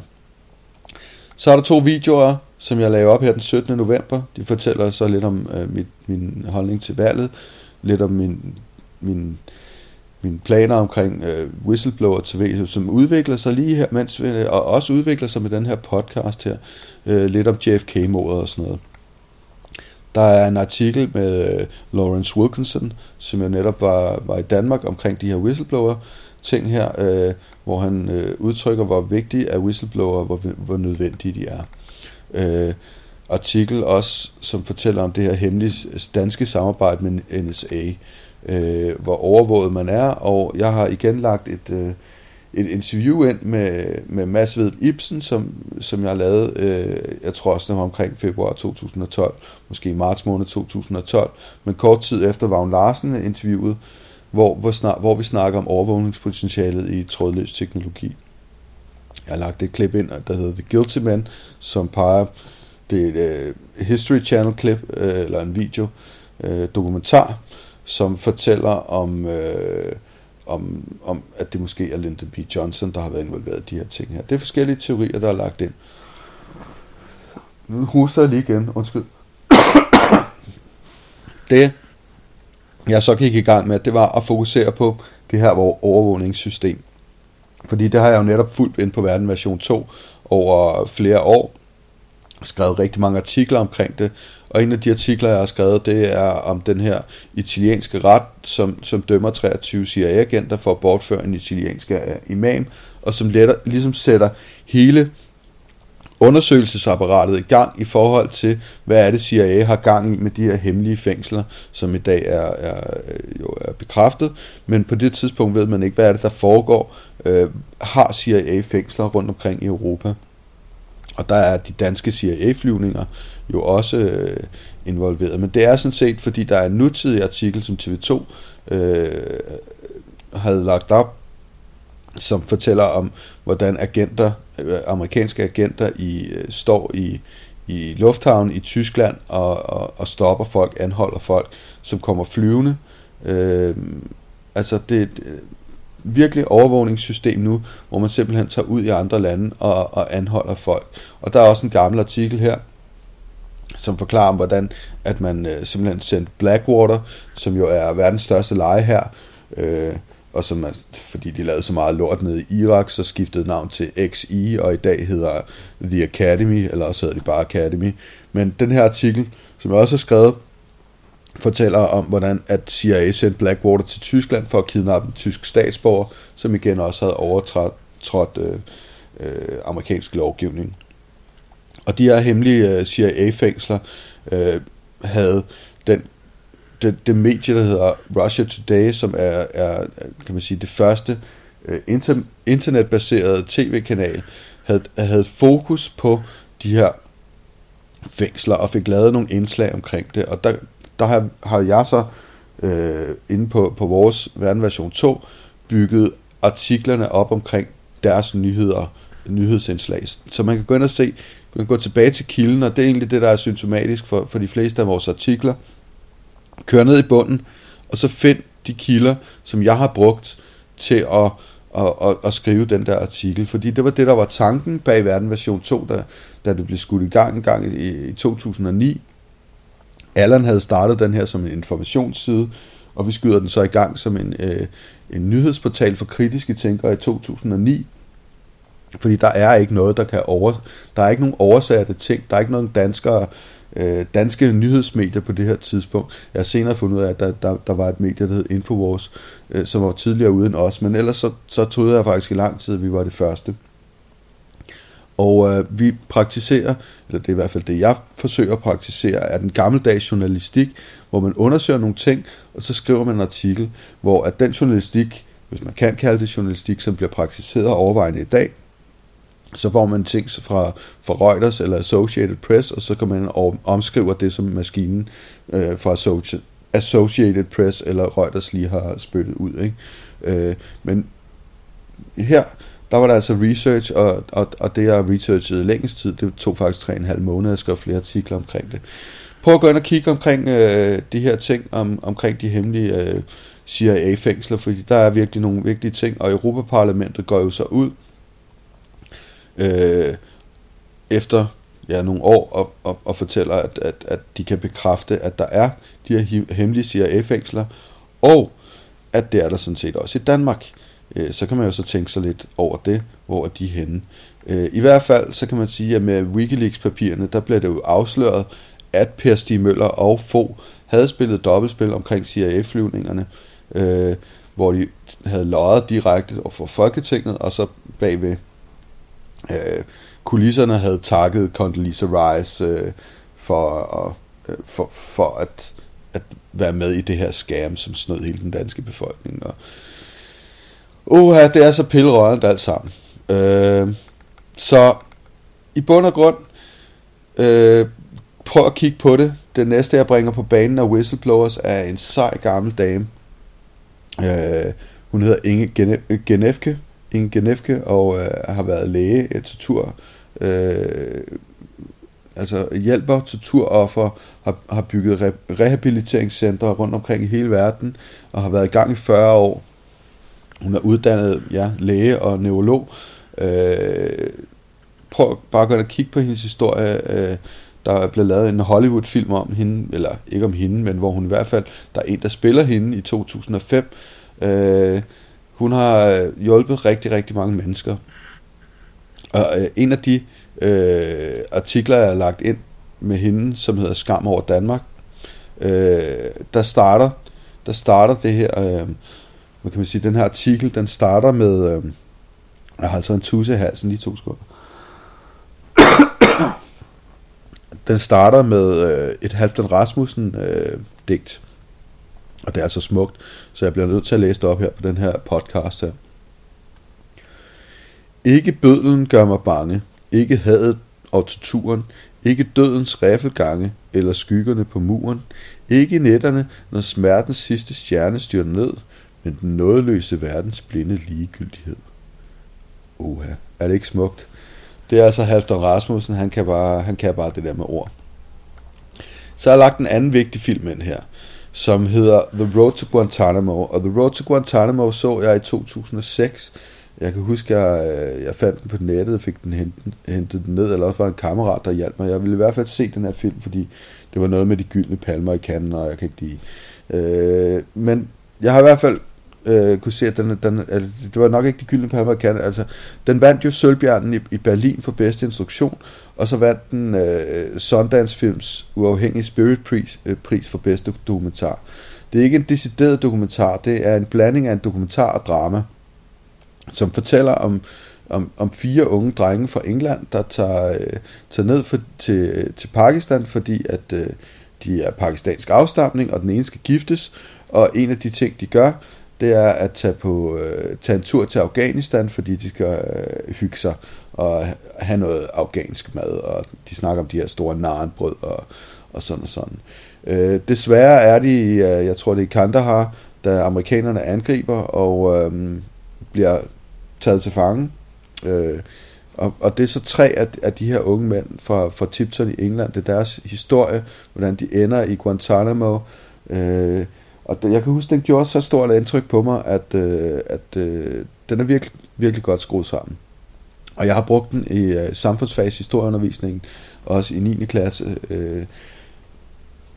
Så er der to videoer, som jeg lavede op her den 17. november. De fortæller så lidt om øh, mit, min holdning til valget, lidt om min, min, mine planer omkring øh, Whistleblower TV, som udvikler sig lige her, mens vi, og også udvikler sig med den her podcast her, øh, lidt om JFK-mordet og sådan noget. Der er en artikel med øh, Lawrence Wilkinson, som jo netop var, var i Danmark omkring de her whistleblower ting her, øh, hvor han øh, udtrykker, hvor vigtige er whistleblower, hvor, hvor nødvendige de er. Øh, artikel også, som fortæller om det her hemmelige danske samarbejde med NSA, øh, hvor overvåget man er, og jeg har igen lagt et, øh, et interview ind med, med Mads Ved Ibsen, som, som jeg lavede, øh, jeg tror også, det var omkring februar 2012, måske i marts måned 2012, men kort tid efter var hun Larsen interviewet, hvor, hvor, snak, hvor vi snakker om overvågningspotentialet i trådløs teknologi. Jeg har lagt et klip ind, der hedder The Guilty Man, som peger, det er et uh, History Channel klip, uh, eller en video, uh, dokumentar, som fortæller om, uh, om, om, at det måske er Lyndon B. Johnson, der har været involveret i de her ting her. Det er forskellige teorier, der er lagt ind. Nu husker jeg lige igen, undskyld. det, jeg så gik i gang med, det var at fokusere på det her overvågningssystem. Fordi det har jeg jo netop fulgt ind på Verden version 2 over flere år. Skrevet rigtig mange artikler omkring det. Og en af de artikler, jeg har skrevet, det er om den her italienske ret, som, som dømmer 23 CIA-agenter for at bortføre en italiensk øh, imam, og som letter, ligesom sætter hele undersøgelsesapparatet i gang i forhold til, hvad er det CIA har gang i med de her hemmelige fængsler, som i dag er, er, øh, jo er bekræftet, men på det tidspunkt ved man ikke, hvad er det, der foregår. Øh, har CIA fængsler rundt omkring i Europa? Og der er de danske CIA-flyvninger jo også øh, involveret. Men det er sådan set, fordi der er en nutidig artikel, som TV2 øh, havde lagt op, som fortæller om, hvordan agenter, øh, amerikanske agenter i, øh, står i, i lufthavnen i Tyskland og, og, og stopper folk, anholder folk, som kommer flyvende. Øh, altså det virkelig overvågningssystem nu, hvor man simpelthen tager ud i andre lande og, og anholder folk. Og der er også en gammel artikel her, som forklarer om, hvordan at man øh, simpelthen sendte Blackwater, som jo er verdens største leje her, øh, og som er, fordi de lavede så meget lort nede i Irak, så skiftede navn til XI, og i dag hedder The Academy, eller også hedder de bare Academy. Men den her artikel, som jeg også har skrevet, fortæller om, hvordan at CIA sendte Blackwater til Tyskland for at kidnappe en tysk statsborger, som igen også havde overtrådt øh, øh, amerikansk lovgivning. Og de her hemmelige øh, CIA-fængsler øh, havde den det, det medie, der hedder Russia Today, som er, er kan man sige, det første øh, inter, internetbaserede tv-kanal, havde, havde fokus på de her fængsler og fik lavet nogle indslag omkring det. Og der, der har, har jeg så øh, inde på, på vores verden version 2 bygget artiklerne op omkring deres nyheder, nyhedsindslag. Så man kan gå ind og se, man kan gå tilbage til kilden, og det er egentlig det, der er symptomatisk for, for de fleste af vores artikler. Kør ned i bunden, og så find de kilder, som jeg har brugt til at, at, at, at skrive den der artikel. Fordi det var det, der var tanken bag Verden version 2, da, da det blev skudt i gang en gang i, i 2009. Allan havde startet den her som en informationsside, og vi skyder den så i gang som en, øh, en nyhedsportal for kritiske tænkere i 2009. Fordi der er ikke noget, der kan over... Der er ikke nogen oversatte ting. Der er ikke nogen danskere, øh, danske nyhedsmedier på det her tidspunkt. Jeg har senere fundet ud af, at der, der, der var et medie, der hed Infowars, øh, som var tidligere uden os. Men ellers så, så troede jeg faktisk i lang tid, at vi var det første. Og øh, vi praktiserer, eller det er i hvert fald det, jeg forsøger at praktisere, er den gammeldags journalistik, hvor man undersøger nogle ting, og så skriver man en artikel, hvor at den journalistik, hvis man kan kalde det journalistik, som bliver praktiseret overvejende i dag, så får man ting fra, fra Reuters eller Associated Press, og så kan man omskrive det, som maskinen øh, fra Associated Press eller Reuters lige har spyttet ud. Ikke? Øh, men her, der var der altså research, og, og, og det jeg researchede længst tid, det tog faktisk 3,5 måneder at skrive flere artikler omkring det. Prøv at gå ind og kigge omkring øh, de her ting, om, omkring de hemmelige øh, CIA-fængsler, fordi der er virkelig nogle vigtige ting, og Europaparlamentet går jo så ud øh, efter ja, nogle år og, og, og fortæller, at, at, at de kan bekræfte, at der er de her hemmelige CIA-fængsler, og at det er der sådan set også i Danmark. Øh, så kan man jo så tænke sig lidt over det, hvor er de henne. Øh, I hvert fald, så kan man sige, at med Wikileaks-papirerne, der blev det jo afsløret, at Per Stig Møller og få havde spillet dobbeltspil omkring CIA-flyvningerne, øh, hvor de havde løjet direkte for Folketinget, og så bagved øh, kulisserne havde takket Condoleezza Rice øh, for, at, øh, for, for at, at være med i det her scam, som snød hele den danske befolkning. Og, Uha, det er så pillerørende alt sammen. Øh, så i bund og grund, øh, prøv at kigge på det. Det næste, jeg bringer på banen af Whistleblowers, er en sej gammel dame. Øh, hun hedder Inge Genefke, Inge Genefke og øh, har været læge øh, til tortur. Øh, altså hjælper torturoffer, har, har bygget re- rehabiliteringscentre rundt omkring i hele verden, og har været i gang i 40 år hun er uddannet ja, læge og neurolog. Øh, prøv bare at gå og kigge på hendes historie. Øh, der er blevet lavet en Hollywood-film om hende, eller ikke om hende, men hvor hun i hvert fald, der er en, der spiller hende i 2005. Øh, hun har øh, hjulpet rigtig, rigtig mange mennesker. Og øh, en af de øh, artikler, jeg har lagt ind med hende, som hedder Skam over Danmark, øh, der starter der starter det her øh, hvad kan man sige, den her artikel, den starter med, øh, jeg har altså en tusse i halsen, lige to sekunder. den starter med øh, et Halvdan Rasmussen øh, digt. Og det er så smukt, så jeg bliver nødt til at læse det op her på den her podcast her. Ikke bødlen gør mig bange, ikke hadet og torturen, ikke dødens riffelgange eller skyggerne på muren, ikke nætterne, når smertens sidste stjerne styrer ned, men den nådeløse verdens blinde ligegyldighed. Oha, er det ikke smukt? Det er altså Halvdan Rasmussen, han kan, bare, han kan bare det der med ord. Så har jeg lagt en anden vigtig film ind her, som hedder The Road to Guantanamo. Og The Road to Guantanamo så jeg i 2006. Jeg kan huske, at jeg, øh, jeg fandt den på nettet og fik den hentet, hentet den ned, eller også var en kammerat, der hjalp mig. Jeg ville i hvert fald se den her film, fordi det var noget med de gyldne palmer i kanden, og jeg kan ikke lide. Øh, men jeg har i hvert fald øh, kunne se, at den, den, altså, det var nok ikke de gyldne palmer. Altså, den vandt jo Sølvbjørnen i, i Berlin for bedste instruktion, og så vandt den øh, Sundance Films uafhængige Spirit pris, øh, pris for bedste dokumentar. Det er ikke en decideret dokumentar, det er en blanding af en dokumentar og drama, som fortæller om, om, om fire unge drenge fra England, der tager, øh, tager ned for, til, øh, til Pakistan, fordi at øh, de er pakistansk afstamning, og den ene skal giftes, og en af de ting, de gør, det er at tage, på, øh, tage en tur til Afghanistan, fordi de skal øh, hygge sig og have noget afghansk mad, og de snakker om de her store narenbrød og, og sådan og sådan. Øh, desværre er de, øh, jeg tror det er i Kandahar, da amerikanerne angriber og øh, bliver taget til fange. Øh, og, og det er så tre af, af de her unge mænd fra, fra Tipton i England, det er deres historie, hvordan de ender i Guantanamo. Øh, og det, jeg kan huske, den gjorde så stort et indtryk på mig, at, øh, at øh, den er virkelig, virkelig godt skruet sammen. Og jeg har brugt den i øh, samfundsfags historieundervisningen, også i 9. klasse. Øh,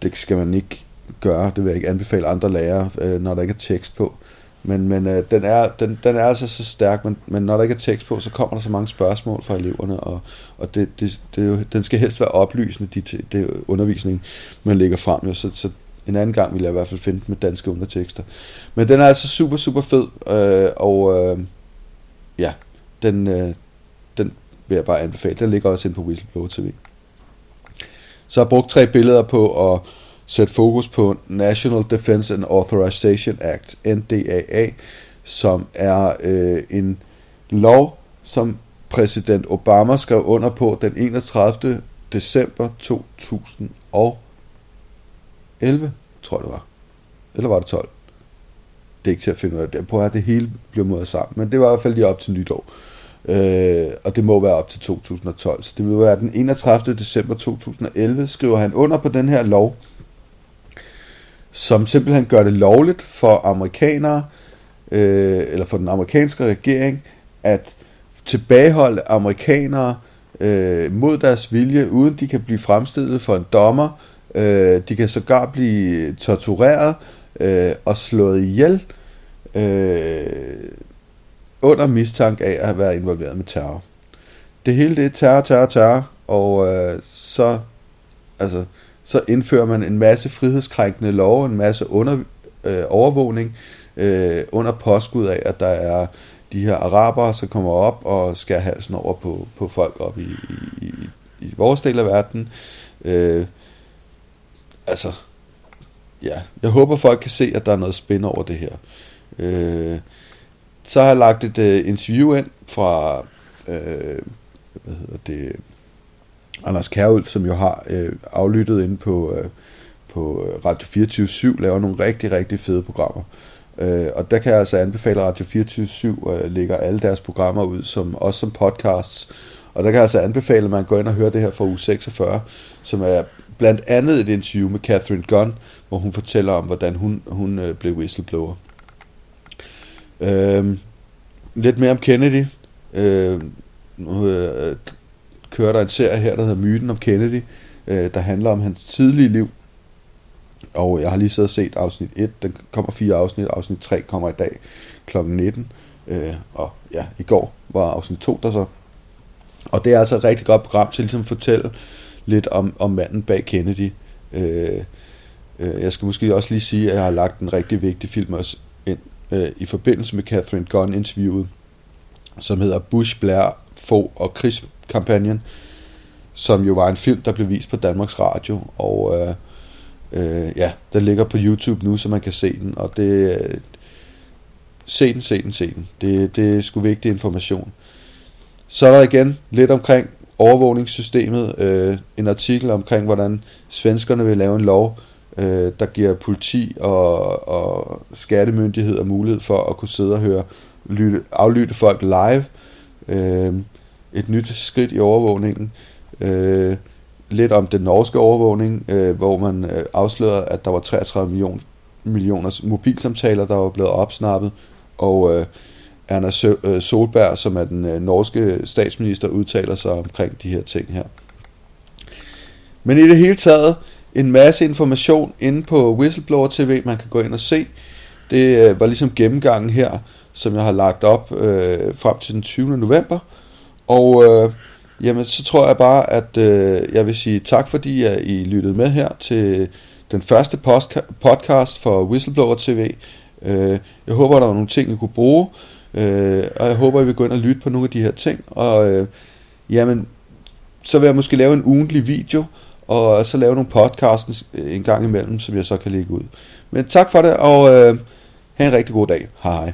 det skal man ikke gøre, det vil jeg ikke anbefale andre lærere, øh, når der ikke er tekst på. Men, men øh, den, er, den, den er altså så stærk, men, men når der ikke er tekst på, så kommer der så mange spørgsmål fra eleverne, og, og det, det, det er jo, den skal helst være oplysende, de, det undervisning, man lægger frem. Jo, så, så en anden gang vil jeg i hvert fald finde den med danske undertekster. Men den er altså super, super fed, øh, og øh, ja, den, øh, den vil jeg bare anbefale. Den ligger også ind på Whistleblower TV. Så har brugt tre billeder på at sætte fokus på National Defense and Authorization Act, NDAA, som er øh, en lov, som præsident Obama skrev under på den 31. december 2000 og 11, tror jeg det var. Eller var det 12? Det er ikke til at finde ud af. Det, prøver at det hele bliver mådet sammen. Men det var i hvert fald lige op til nytår. Øh, og det må være op til 2012. Så det vil være den 31. december 2011, skriver han under på den her lov, som simpelthen gør det lovligt for amerikanere, øh, eller for den amerikanske regering, at tilbageholde amerikanere øh, mod deres vilje, uden de kan blive fremstillet for en dommer. Øh, de kan sågar blive tortureret øh, og slået ihjel øh, under mistanke af at have været involveret med terror. Det hele det er terror, terror, terror, og øh, så altså så indfører man en masse frihedskrænkende lov, en masse under, øh, overvågning øh, under påskud af, at der er de her arabere, som kommer op og skærer halsen over på, på folk op i, i, i, i vores del af verden. Øh, altså, ja, jeg håber folk kan se, at der er noget spændende over det her. Øh, så har jeg lagt et øh, interview ind fra, øh, hvad hedder det, Anders Kærulf, som jo har øh, aflyttet inde på, øh, på Radio 24-7, laver nogle rigtig, rigtig fede programmer. Øh, og der kan jeg altså anbefale, at Radio 24-7 øh, lægger alle deres programmer ud, som, også som podcasts. Og der kan jeg altså anbefale, at man går ind og hører det her fra uge 46, som er blandt andet et interview med Catherine Gunn, hvor hun fortæller om, hvordan hun, hun øh, blev whistleblower. Øh, lidt mere om Kennedy. Øh, øh, kører der en serie her, der hedder Myten om Kennedy, øh, der handler om hans tidlige liv. Og jeg har lige siddet og set afsnit 1. Den kommer fire afsnit. Afsnit 3 kommer i dag kl. 19. Øh, og ja, i går var afsnit 2 der så. Og det er altså et rigtig godt program til ligesom at fortælle lidt om, om manden bag Kennedy. Øh, øh, jeg skal måske også lige sige, at jeg har lagt en rigtig vigtig film også ind øh, i forbindelse med Catherine Gunn interviewet, som hedder Bush, Blair, Fogh og Chris kampagnen, som jo var en film, der blev vist på Danmarks Radio, og øh, øh, ja, den ligger på YouTube nu, så man kan se den, og det, øh, se den, se den, se den. Det, det er sgu vigtig information. Så er der igen lidt omkring overvågningssystemet, øh, en artikel omkring, hvordan svenskerne vil lave en lov, øh, der giver politi og, og skattemyndigheder mulighed for at kunne sidde og høre, lytte, aflytte folk live. Øh, et nyt skridt i overvågningen. Øh, lidt om den norske overvågning, øh, hvor man øh, afslørede, at der var 33 million, millioner mobilsamtaler, der var blevet opsnappet, og øh, Erna øh, Solberg, som er den øh, norske statsminister, udtaler sig omkring de her ting her. Men i det hele taget, en masse information inde på Whistleblower TV, man kan gå ind og se. Det øh, var ligesom gennemgangen her, som jeg har lagt op øh, frem til den 20. november. Og øh, jamen, så tror jeg bare, at øh, jeg vil sige tak, fordi at I lyttede med her til den første podcast for Whistleblower TV. Øh, jeg håber, der var nogle ting, I kunne bruge, øh, og jeg håber, I vil gå ind og lytte på nogle af de her ting. Og øh, jamen, så vil jeg måske lave en ugentlig video, og så lave nogle podcasts øh, en gang imellem, som jeg så kan lægge ud. Men tak for det, og øh, have en rigtig god dag. Hej hej.